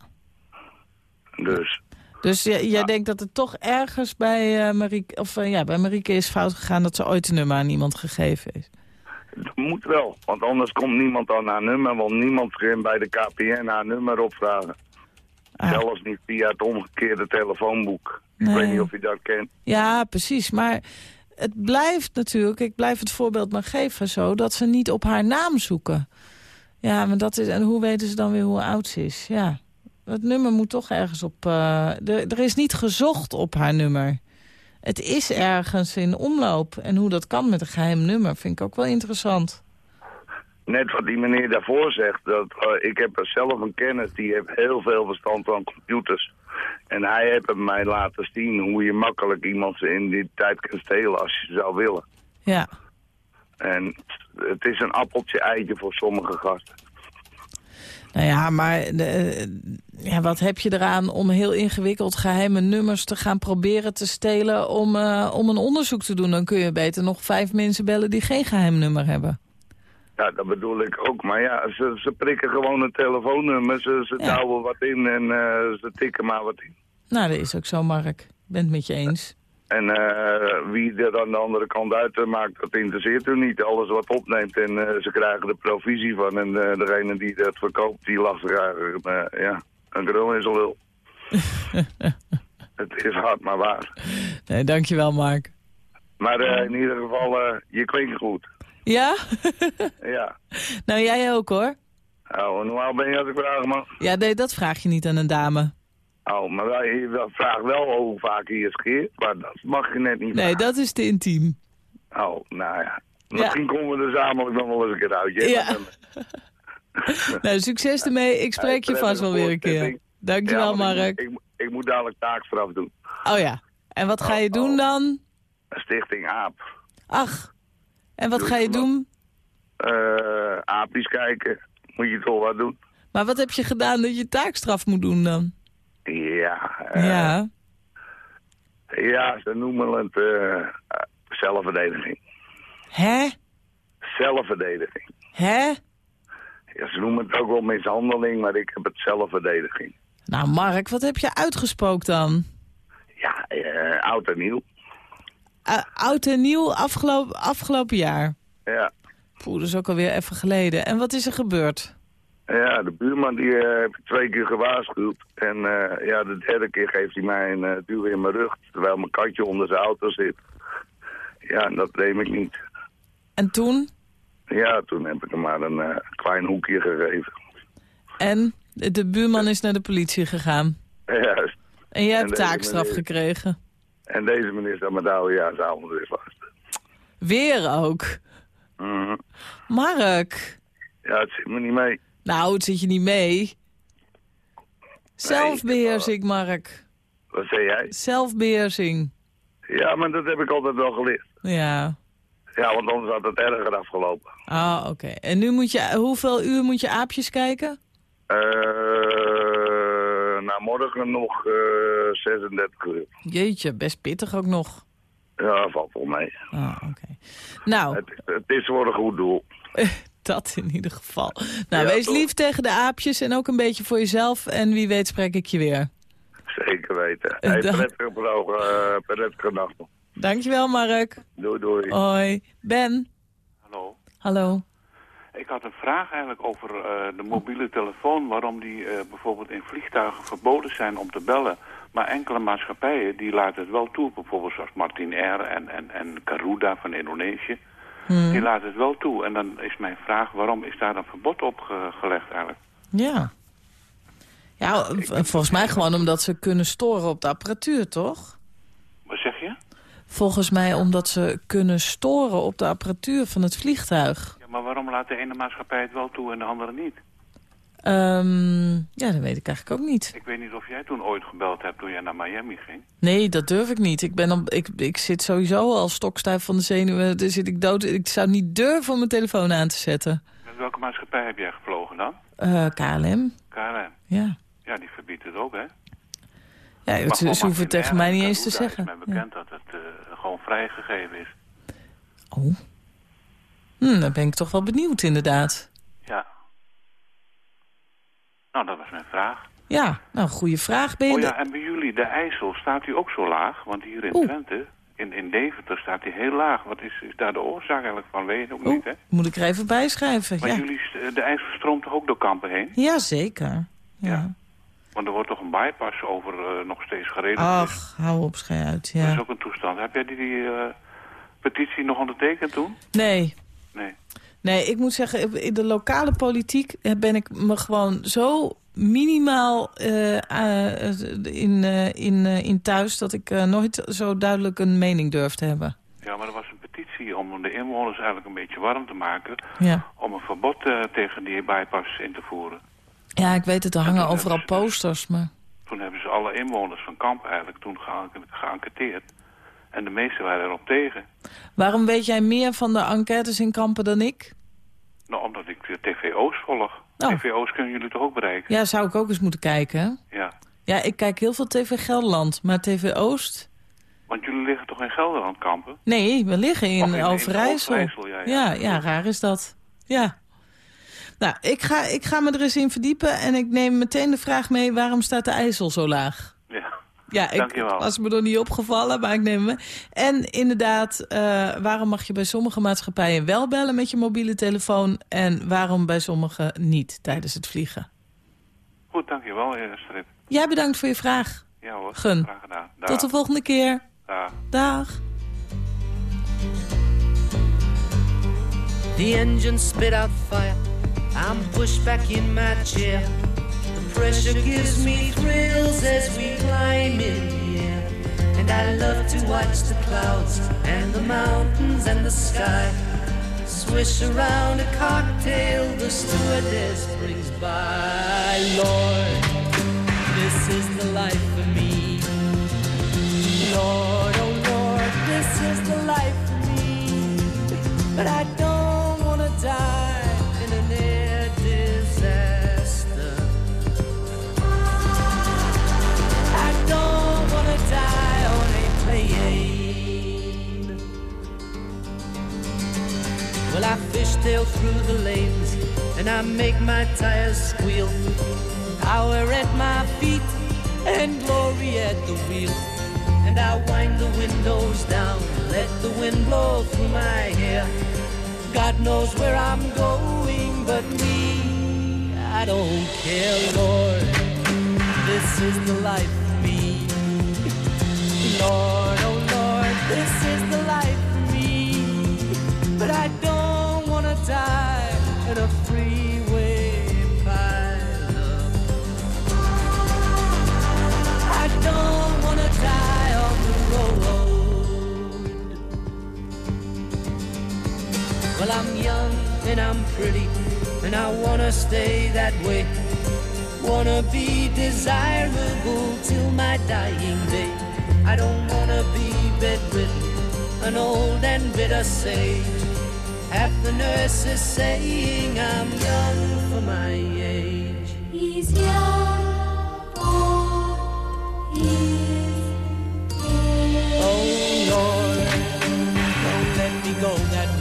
Dus
Dus jij, jij denkt dat het toch ergens bij, eh Marieke, of, eh, ja, bij Marieke is fout gegaan... dat ze ooit een nummer aan iemand gegeven is.
dat moet wel, want anders komt niemand aan haar nummer, want niemand kan bij de KPN haar nummer opvragen.
Ah.
Zelfs niet via het omgekeerde telefoonboek. Ik weet niet of je dat kent.
Ja, precies. Maar het blijft natuurlijk, ik blijf het voorbeeld maar geven zo... dat ze niet op haar naam zoeken. Ja, maar dat is, en hoe weten ze dan weer hoe oud ze is? Ja, het nummer moet toch ergens op... er, er is niet gezocht op haar nummer. Het is ergens in omloop. En hoe dat kan met een geheim nummer vind ik ook wel interessant.
Net wat die meneer daarvoor zegt, dat, eh, ik heb er zelf een kennis die heeft heel veel verstand van computers. En hij heeft mij laten zien hoe je makkelijk iemand in die tijd kan stelen als je zou willen.
Ja,
En het is een appeltje eitje voor sommige gasten.
nou ja, maar de, eh, ja, wat heb je eraan om heel ingewikkeld geheime nummers te gaan proberen te stelen om, eh, om een onderzoek te doen? Dan kun je beter nog vijf mensen bellen die geen geheim nummer hebben.
Ja, dat bedoel ik ook. Maar ja, ze, ze prikken gewoon een telefoonnummer, ze, ze
Ja.
douwen wat in en eh, ze tikken maar wat in.
Nou, dat is ook zo, Mark. Ik ben het met je eens.
En eh, wie er aan de andere kant uit maakt, dat interesseert u niet. Alles wat opneemt en eh, ze krijgen er provisie van. En degene die dat verkoopt, die lacht eh, ja, een grul in zijn lul. het is hard, maar waar.
Nee, dankjewel, Mark.
Maar in ieder geval, je klinkt goed.
Ja?
Ja.
nou, jij ook, hoor.
Oh, en hoe oud ben je als ik vragen mag?
Ja, nee, dat vraag je niet aan een dame.
Oh, maar je wel- vraagt wel hoe vaak je je scheert, maar dat mag je net niet
Nee,
vragen.
dat is te intiem.
Oh, nou ja. Misschien komen we er samen nog wel eens een keer uit. hè?
Ja.
Dan-
Nou, succes ermee. Ik spreek je vast wel weer een keer. Dankjewel,
Ja,
Mark.
Ik, ik, ik moet dadelijk taakstraf doen.
Oh ja. En wat ga je
Oh,
doen
oh.
dan?
Stichting AAP.
Ach. En wat ga je doen?
Eh apies kijken. Moet je toch wat doen?
Maar wat heb je gedaan dat je taakstraf moet doen dan?
Ja. eh,
ja.
Ja, ze noemen het eh, zelfverdediging.
Hè?
Zelfverdediging.
Hè?
Ja, ze noemen het ook wel mishandeling, maar ik heb het zelfverdediging.
Nou, Mark, wat heb je uitgespookt dan?
Ja, oud en nieuw.
Uh, oud en nieuw afgelopen, afgelopen jaar.
Ja.
Poeh, dat is ook alweer even geleden. En wat is er gebeurd?
Ja, de buurman die heb ik twee keer gewaarschuwd. En eh, ja, de derde keer geeft hij mij een duw in mijn rug, terwijl mijn katje onder zijn auto zit. Ja, en dat neem ik niet.
En toen?
Ja, toen heb ik hem maar een klein hoekje gegeven.
En de buurman is naar de politie gegaan.
Juist.
En jij hebt taakstraf
meneer-
gekregen.
En deze meneer staat met oudejaarsavond weer vast.
Weer ook.
Mhm.
Mark.
Ja, het zit me niet mee.
Nou, het zit je niet mee. Zelfbeheersing, Mark.
Wat zei jij?
Zelfbeheersing.
Ja, maar dat heb ik altijd wel geleerd.
Ja.
Ja, want anders had het erger afgelopen.
Ah, oké. En nu moet je, hoeveel uur moet je aapjes kijken?
Eh nou, morgen nog eh 36 uur.
Jeetje, best pittig ook nog.
Ja, valt wel mee.
Ah, oké. Nou,
Het, het is voor een goed doel.
dat in ieder geval. Nou,
Ja,
wees
toch?
lief tegen de aapjes en ook een beetje voor jezelf. En wie weet spreek ik je weer.
Zeker weten.
Eh,
Hey,
dan-
prettige, vrouw, eh, prettige nacht nog.
Dankjewel, Mark.
Doei, doei.
Hoi. Ben.
Hallo.
Hallo.
Ik had een vraag eigenlijk over eh, de mobiele telefoon. Waarom die eh, bijvoorbeeld in vliegtuigen verboden zijn om te bellen. Maar enkele maatschappijen die laten het wel toe. Bijvoorbeeld zoals Martin Air en, en, en Garuda van Indonesië.
Hmm.
Die laat het wel toe. En dan is mijn vraag, waarom is daar een verbod op ge- gelegd eigenlijk?
Ja. Ja, volgens mij gewoon omdat ze kunnen storen op de apparatuur, toch?
Wat zeg je?
Volgens mij omdat ze kunnen storen op de apparatuur van het vliegtuig.
Maar waarom laat de ene maatschappij het wel toe en de andere niet?
Ehm, ja, dat weet ik eigenlijk ook niet.
Ik weet niet of jij toen ooit gebeld hebt toen jij naar Miami ging.
Nee, dat durf ik niet. Ik, ben ik, ik zit sowieso al stokstijf van de zenuwen. Dus zit ik dood. Ik zou niet durven om mijn telefoon aan te zetten.
Met welke maatschappij heb jij gevlogen dan?
Eh, KLM,
KLM.
ja.
Ja, die verbiedt het ook, hè?
Ja,
Maar
ze, hoeven het tegen mij niet eens te zeggen.
Het is mij bekend dat het eh, gewoon vrijgegeven is.
Oh. Hm, dan ben ik toch wel benieuwd, inderdaad.
Ja. Nou, dat was mijn vraag.
Ja, nou, goede vraag. Ben je
Oh ja, en bij jullie, de IJssel, staat die ook zo laag? Want hier in
Oeh.
Twente, in, in Deventer, staat die heel laag. Wat is, is daar de oorzaak eigenlijk van? Weet je ook
Oeh,
niet, hè?
moet ik er even bijschrijven.
Maar
Ja.
jullie, de IJssel stroomt toch ook door Kampen heen?
ja, zeker. Ja.
Ja. Want er wordt toch een bypass over eh, nog steeds gerealiseerd?
Ach, hou op, schei uit.
Dat is
Ja.
ook een toestand. Heb jij die, die eh, petitie nog ondertekend toen?
Nee,
Nee.
Ik moet zeggen, in de lokale politiek ben ik me gewoon zo minimaal eh, eh, in, eh, in, eh, in thuis... dat ik eh, nooit zo duidelijk een mening durf te hebben.
Ja, maar er was een petitie om de inwoners eigenlijk een beetje warm te maken...
Ja,
om een verbod eh, tegen die bypass in te voeren.
ja ik weet het, er
En
hangen overal
ze dus-
posters, maar...
Toen hebben ze alle inwoners van Kamp eigenlijk toen geënquêteerd. En de meesten waren erop tegen.
Waarom weet jij meer van de enquêtes in Kampen dan ik?
Nou, omdat ik de TVO's volg.
Oh.
TVO's kunnen jullie toch ook bereiken?
Ja, zou ik ook eens moeten kijken.
Ja.
Ja, ik kijk heel veel TV Gelderland, maar TV Oost...
Want jullie liggen toch in Gelderland, Kampen?
Nee, we liggen in,
in-.
Overijssel,
ja, ja.
ja, ja, raar is dat. Ja. Nou, ik ga, ik ga me er eens in verdiepen en ik neem meteen de vraag mee... waarom staat de IJssel zo laag?
Ja.
Ik
Dankjewel.
was me nog niet opgevallen, maar ik neem me. En inderdaad, eh, waarom mag je bij sommige maatschappijen wel bellen met je mobiele telefoon... en waarom bij sommige niet tijdens het vliegen?
Goed, dankjewel, eh, Strip.
Jij bedankt voor je vraag.
Ja hoor,
Gun.
graag gedaan. Dag.
Tot de volgende keer.
Dag.
Dag.
The engine spit out fire. I'm pushed back in my chair. Pressure gives me thrills as we climb in the air. And I love to watch the clouds and the mountains and the sky. Swish around a cocktail the stewardess brings by. Lord, this is the life for me. Lord, oh Lord, this is the life for me. But I don't I fishtail through the lanes and I make my tires squeal. Power at my feet and glory at the wheel. And I wind the windows down, let the wind blow through my hair. God knows where I'm going, but me, I don't care, Lord. This is the life for me. Lord, and I'm pretty, and I want to stay that way. Wanna be desirable till my dying day. I don't wanna be bedridden, an old and bitter sage. Half the nurses saying I'm young for my age.
He's young for his age.
Oh Lord, don't let me go that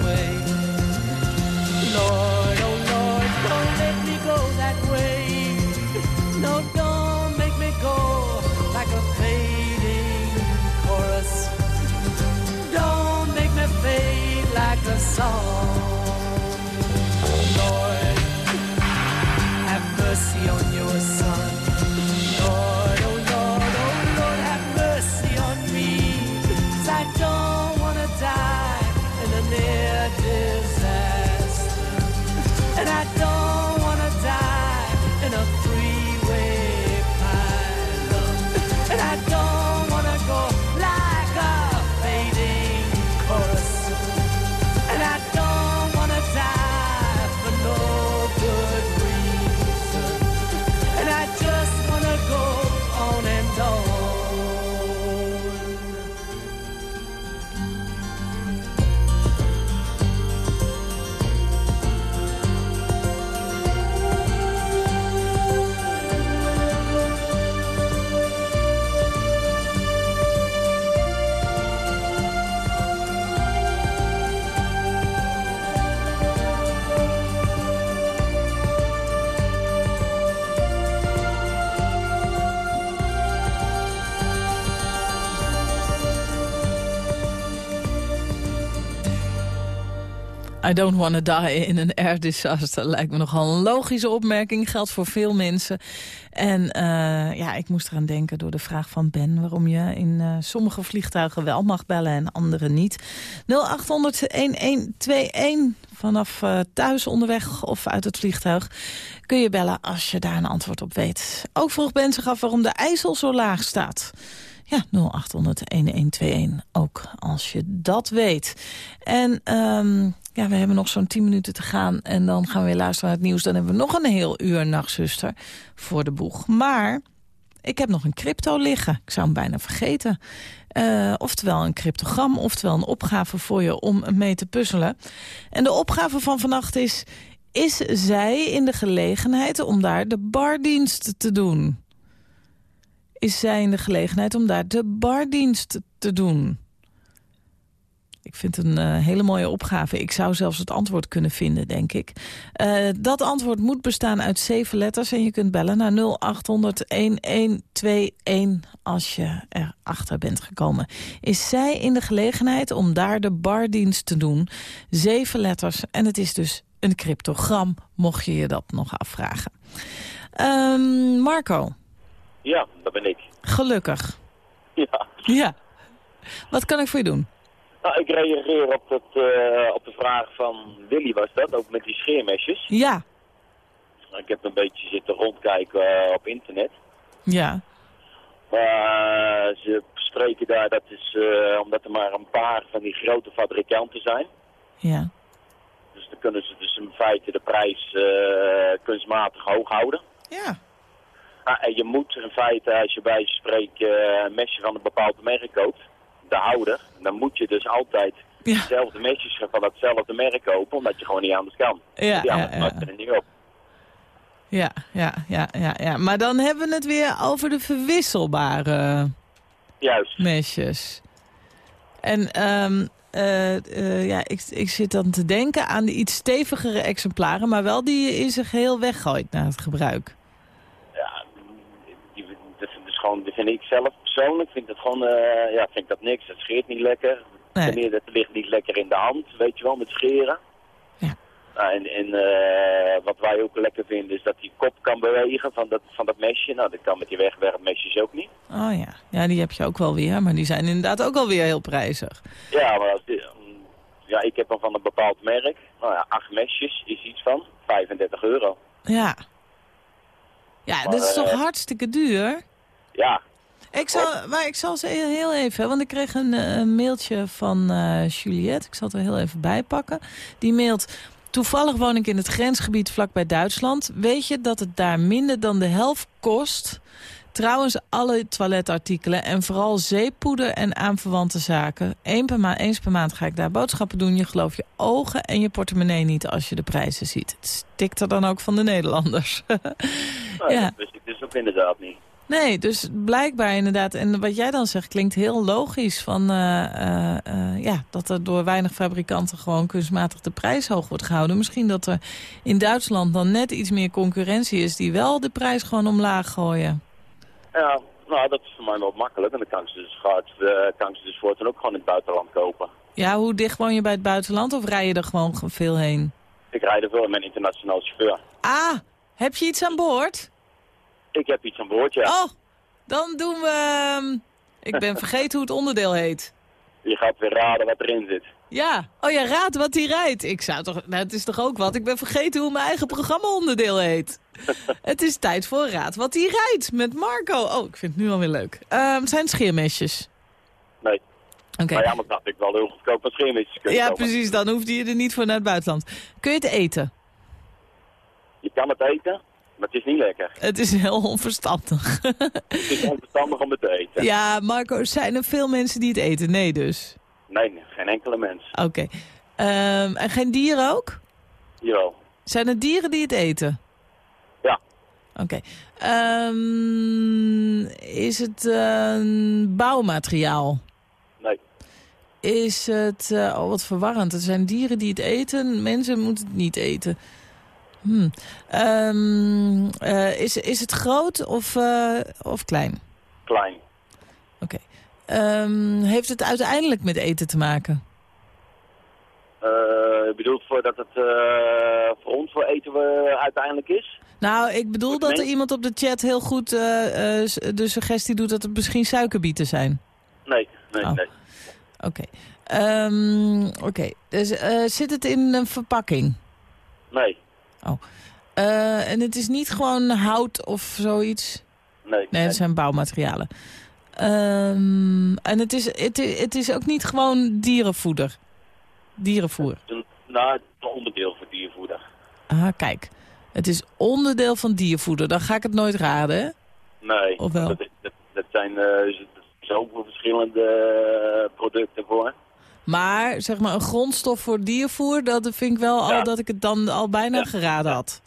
I don't want to die in an air disaster. Lijkt me nogal een logische opmerking. Geldt voor veel mensen. En eh, ja, ik moest eraan denken door de vraag van Ben... waarom je in eh, sommige vliegtuigen wel mag bellen en andere niet. 0800-1121 vanaf eh, thuis onderweg of uit het vliegtuig... kun je bellen als je daar een antwoord op weet. Ook vroeg Ben zich af waarom de IJssel zo laag staat... Ja, 0800-1121, ook als je dat weet. En ehm, ja, we hebben nog zo'n 10 minuten te gaan... en dan gaan we weer luisteren naar het nieuws. Dan hebben we nog een heel uur nachtzuster voor de boeg. Maar ik heb nog een crypto liggen. Ik zou hem bijna vergeten. Eh, oftewel een cryptogram, oftewel een opgave voor je om mee te puzzelen. En de opgave van vannacht is... Is zij in de gelegenheid om daar de bardienst te doen? is zij in de gelegenheid om daar de bardienst te doen. Ik vind het een uh, hele mooie opgave. Ik zou zelfs het antwoord kunnen vinden, denk ik. Uh, dat antwoord moet bestaan uit zeven letters. En je kunt bellen naar 0800-1121 als je erachter bent gekomen. Is zij in de gelegenheid om daar de bardienst te doen? Zeven letters. En het is dus een cryptogram, mocht je je dat nog afvragen. Um, Marco.
Ja, dat ben ik.
Gelukkig.
Ja.
Ja. Wat kan ik voor je doen?
Nou, ik reageer op, het, uh, op de vraag van Willy was dat, ook met die scheermesjes.
Ja.
Ik heb een beetje zitten rondkijken uh, op internet.
Ja.
Maar uh, ze spreken daar, dat is omdat er maar een paar van die grote fabrikanten zijn.
Ja.
Dus dan kunnen ze dus in feite de prijs kunstmatig hoog houden.
Ja.
Ah, en je moet in feite, als je bij je spreekt een mesje van een bepaald merk koopt, de houder, dan moet je dus altijd
ja.
dezelfde mesjes van datzelfde merk kopen, omdat je gewoon niet anders kan.
Ja,
die
ja,
anders
ja.
er niet op.
Ja, ja, ja, ja, ja. Maar dan hebben we het weer over de verwisselbare
Juist.
mesjes. En um, uh, uh, ja, ik, ik zit dan te denken aan de iets stevigere exemplaren, maar wel die in zich heel weggooit na het gebruik.
Gewoon, vind ik zelf persoonlijk, vind dat gewoon, uh, ja, vind ik dat niks. Het scheert niet lekker.
Nee.
Ten eerste, het ligt niet lekker in de hand, weet je wel, met scheren.
Ja.
Nou, en en uh, wat wij ook lekker vinden is dat die kop kan bewegen van dat, van dat mesje. Nou, dat kan met die wegwerpmesjes ook niet.
Oh ja, ja, die heb je ook wel weer, maar die zijn inderdaad ook alweer heel prijzig.
Ja, maar als die, ja, ik heb hem van een bepaald merk. Nou ja, acht mesjes is iets van 35 euro.
Ja. Ja,
Maar,
dat is toch
eh,
hartstikke duur?
Ja,
Ik zal, maar ik zal ze heel even, want ik kreeg een, eh, een mailtje van eh, Juliette. Ik zal het er heel even bij pakken. Die mailt, toevallig woon ik in het grensgebied vlakbij Duitsland. Weet je dat het daar minder dan de helft kost? Trouwens, alle toiletartikelen en vooral zeepoeder en aanverwante zaken. Eén per ma eens per maand ga ik daar boodschappen doen. Je gelooft je ogen en je portemonnee niet als je de prijzen ziet. Het stikt er dan ook van de Nederlanders.
nou,
Ja.
wist ik dus ook inderdaad niet.
Nee, dus blijkbaar inderdaad. En wat jij dan zegt klinkt heel logisch. Van, eh, eh, eh, ja, dat er door weinig fabrikanten gewoon kunstmatig de prijs hoog wordt gehouden. Misschien dat er in Duitsland dan net iets meer concurrentie is... die wel de prijs gewoon omlaag gooien.
Ja, nou, dat is voor mij wel makkelijk. En dan kan ze dus, gaat, uh, kan ze dus voortaan ook gewoon in het buitenland kopen.
Ja, hoe dicht woon je bij het buitenland of rij je er gewoon veel heen?
Ik rijd er veel met een internationaal chauffeur.
Ah, heb je iets aan boord?
Ik heb iets aan boord, ja.
Oh, dan doen we... ehm, ik ben vergeten hoe het onderdeel heet.
Je gaat weer raden wat erin zit.
Ja, oh ja, raad wat hij rijdt. Ik zou toch, nou, het is toch ook wat. Ik ben vergeten hoe mijn eigen programma-onderdeel heet. het is tijd voor raad wat hij rijdt met Marco. Oh, ik vind het nu alweer leuk. Ehm, het zijn scheermesjes.
Nee.
Oké.
Maar ja, maar dacht ik wel heel goedkoop wat scheermesjes kunnen
Ja,
kopen.
precies. Dan hoefde je er niet voor naar het buitenland. Kun je het eten?
Je kan het eten, maar het is niet lekker.
Het is heel onverstandig.
Het is onverstandig om het te eten.
ja, Marco, zijn er veel mensen die het eten? Nee dus.
Nee, geen enkele mens.
Oké. Ehm, en geen dieren ook?
Jawel.
Zijn er dieren die het eten?
Ja.
Oké. Ehm, is het eh, een bouwmateriaal?
Nee.
Is het... eh, oh, wat verwarrend. Er zijn dieren die het eten. Mensen moeten het niet eten. Hm. Ehm, eh, is, is het groot of, eh, of klein?
Klein.
Oké. Ehm, heeft het uiteindelijk met eten te maken?
Eh, je bedoelt voordat het eh, voor ons voor eten we uiteindelijk is?
Nou, ik bedoel dat er iemand op de chat heel goed eh, eh, de suggestie doet dat het misschien suikerbieten zijn.
Nee, nee,
Oh.
nee.
Oké. Ehm, Oké, dus eh, zit het in een verpakking?
Nee,
Eh, en het is niet gewoon hout of zoiets?
nee.
Nee, het zijn bouwmaterialen. Ehm, en het is, het, i- het is ook niet gewoon dierenvoeder? Dierenvoer?
Nou, het is een onderdeel voor diervoeder.
Ah, kijk. Het is onderdeel van diervoeder. Dan ga ik het nooit raden, hè?
Nee,
Of wel?
Dat, dat, dat zijn eh, zoveel verschillende eh, producten voor.
Maar, zeg maar, een grondstof voor diervoer... dat vind ik wel al dat ik het dan al bijna geraden had.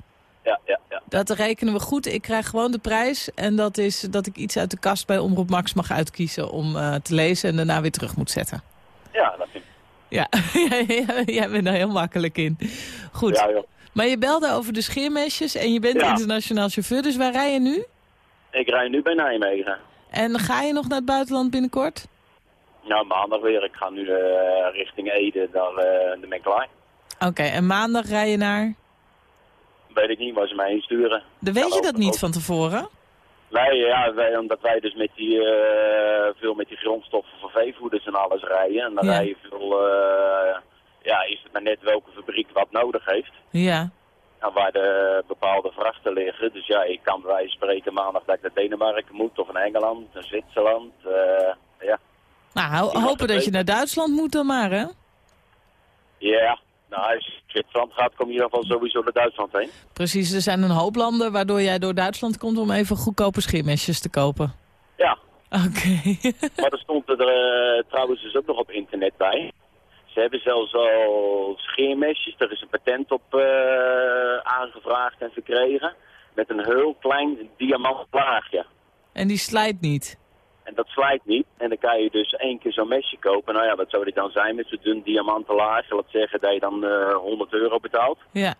Ja, ja, ja.
Dat rekenen we goed. Ik krijg gewoon de prijs. En dat is dat ik iets uit de kast bij Omroep Max mag uitkiezen... om eh, te lezen en daarna weer terug moet zetten.
Ja, dat vind ik.
Ja, jij bent daar heel makkelijk in. Goed.
Ja, joh.
Maar je belde over de scheermesjes en je bent
Ja.
internationaal chauffeur. Dus waar rij je nu?
Ik rij nu bij Nijmegen.
En ga je nog naar het buitenland binnenkort?
Nou, maandag weer. Ik ga nu eh, richting Ede, naar eh, de McLaren.
Oké, en maandag rij je naar...
Weet ik niet waar ze mij heen sturen.
Dan weet je dat niet
ook-
van tevoren?
Nee, ja, wij, omdat wij dus met die, eh, veel met die grondstoffen van veevoeders en alles rijden. En dan
Ja.
rij je veel, ja, is het maar net welke fabriek wat nodig heeft.
Ja.
En waar de bepaalde vrachten liggen. Dus ja, ik kan bij wijze van spreken maandag dat ik naar Denemarken moet, of naar Engeland, naar Zwitserland. ja.
Nou, ho- hopen dat je naar Duitsland moet dan maar, hè?
Ja, nou, als je Zwitserland gaat, kom je in ieder geval sowieso naar Duitsland heen.
Precies, er zijn een hoop landen waardoor jij door Duitsland komt om even goedkope scheermesjes te kopen.
Ja,
Oké.
maar er stond er eh, trouwens dus ook nog op internet bij. Ze hebben zelfs al scheermesjes, er is een patent op eh, aangevraagd en verkregen. Met een heel klein diamantlaagje.
en die slijt niet.
En dat slijt niet. En dan kan je dus één keer zo'n mesje kopen. Nou ja, wat zou dit dan zijn met zo'n dun diamantenlaagje? Laat zeggen dat je dan eh 100 euro betaalt.
Ja.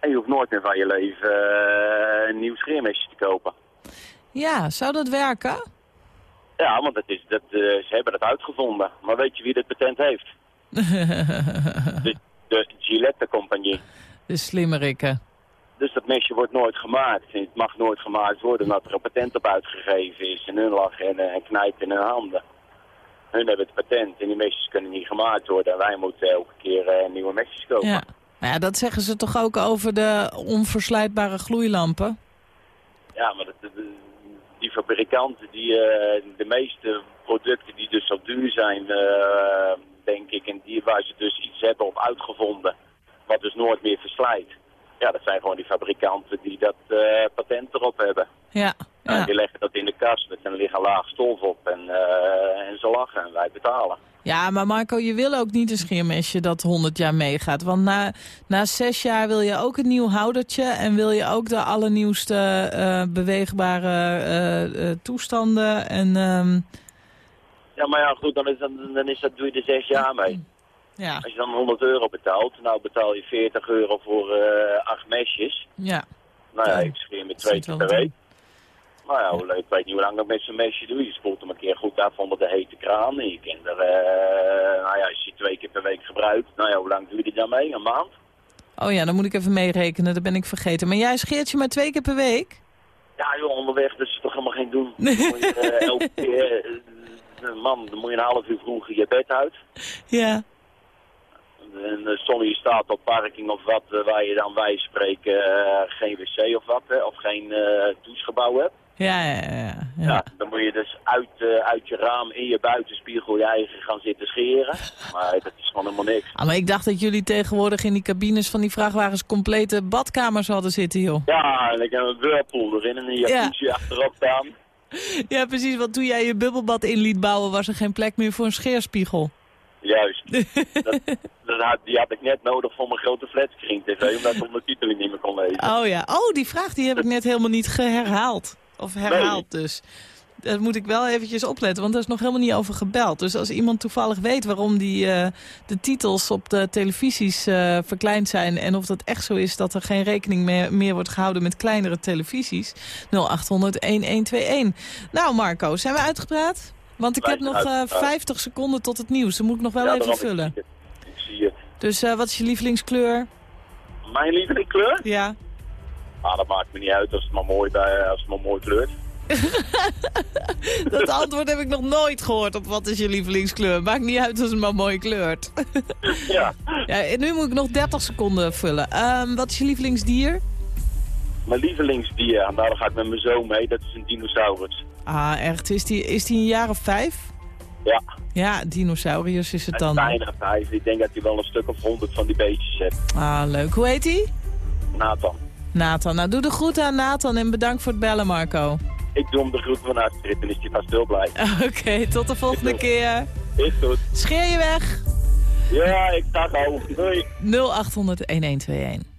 En je hoeft nooit meer van je leven eh, een nieuw scheermesje te kopen.
Ja, zou dat werken?
Ja, want dat is, dat, eh, ze hebben dat uitgevonden. Maar weet je wie dit patent heeft? De, de Gillette Compagnie.
De slimmerikken.
Dus dat mesje wordt nooit gemaakt. En het mag nooit gemaakt worden omdat er een patent op uitgegeven is. En hun lag en, eh, en knijpt in hun handen. Hun hebben het patent en die mesjes kunnen niet gemaakt worden. En wij moeten elke keer eh, nieuwe mesjes kopen.
Ja. Nou ja, dat zeggen ze toch ook over de onverslijtbare gloeilampen?
Ja, maar dat, die fabrikanten, die, eh, de meeste producten die dus zo duur zijn, denk ik, en die waar ze dus iets hebben op uitgevonden, wat dus nooit meer verslijt. Ja, dat zijn gewoon die fabrikanten die dat eh, patent erop hebben.
Ja.
En
Ja.
die leggen dat in de kast, met een liggen laag stof op en, eh, en ze lachen en wij betalen.
ja, maar Marco, je wil ook niet een scheermesje dat 100 jaar meegaat. Want na, na zes jaar wil je ook een nieuw houdertje... en wil je ook de allernieuwste eh, beweegbare toestanden. En, ehm,
Ja, maar ja, goed, dan, is dat, dan is dat, doe je er zes jaar mee.
Ja,
Als je dan 100 euro betaalt, nou betaal je 40 euro voor eh, acht mesjes.
ja.
Nou ja, ik scheer me twee keer per week. Nou ja, hoe leuk, ik weet niet hoe lang dat met zo'n mesje doe. Je spoelt hem een keer goed af onder de hete kraan. En je kent er, eh, nou ja, als je twee keer per week gebruikt. Nou ja, hoe lang doe je die dan mee? Een maand?
Oh ja, dan moet ik even meerekenen, dat ben ik vergeten. Maar jij scheert je maar twee keer per week?
Ja joh, onderweg, is toch helemaal geen doen. Dan moet je eh, elke keer, man, dan moet je een half uur vroeger je bed uit.
Ja.
En uh, sommige staat op parking of wat, eh, waar je dan wij spreken eh, geen wc of wat, of geen eh douchegebouw hebt.
Ja, ja, ja. ja.
Ja. dan moet je dus uit, eh, uit je raam in je buitenspiegel je eigen gaan zitten scheren. Maar dat is gewoon helemaal niks.
Ah, maar ik dacht dat jullie tegenwoordig in die cabines van die vrachtwagens complete badkamers hadden zitten, joh.
Ja, en ik heb een whirlpool erin en een jacuzzi achterop staan.
Ja, precies, want toen jij je bubbelbad in liet bouwen was er geen plek meer voor een scheerspiegel.
Juist. dat, dat had, die had ik net nodig voor mijn grote flatscreen tv, omdat ik ondertiteling niet meer kon lezen.
Oh ja, oh die vraag die heb ik net helemaal niet geherhaald. Of herhaald dus. Daar moet ik wel eventjes opletten, want daar is nog helemaal niet over gebeld. Dus als iemand toevallig weet waarom die, eh, de titels op de televisies eh, verkleind zijn... en of dat echt zo is dat er geen rekening meer, meer wordt gehouden met kleinere televisies... 0800-1121. Nou Marco, zijn we uitgepraat? Want ik heb nog eh,
uitgepraat.
50 seconden tot het nieuws. Dan moet ik nog wel
Ja,
even vullen.
Ik zie het. Ik zie het.
Dus eh, wat is je lievelingskleur?
Mijn lievelingskleur?
Ja.
Ah, dat maakt me niet uit als het maar mooi, bij, als het maar mooi kleurt.
Dat antwoord heb ik nog nooit gehoord op wat is je lievelingskleur. Maakt niet uit als het maar mooi kleurt.
Ja.
ja, en nu moet ik nog 30 seconden vullen. Ehm, wat is je lievelingsdier?
Mijn lievelingsdier, en daar ga ik met mijn zoon mee, dat is een dinosaurus.
Ah, echt? Is die, is die een jaar of vijf?
Ja.
Ja, dinosaurius is het dan.
bijna vijf. Ik denk dat hij wel een stuk of honderd van die beestjes heeft.
Ah, leuk. Hoe heet hij?
Nathan.
Nathan. Nou, doe de groeten aan Nathan en bedankt voor het bellen, Marco.
Ik doe hem de groeten van Astrid en is hij vast heel blij.
Oké, tot de volgende keer.
Is goed.
Scheer je weg.
Ja, ik sta al. Doei.
0800 1121.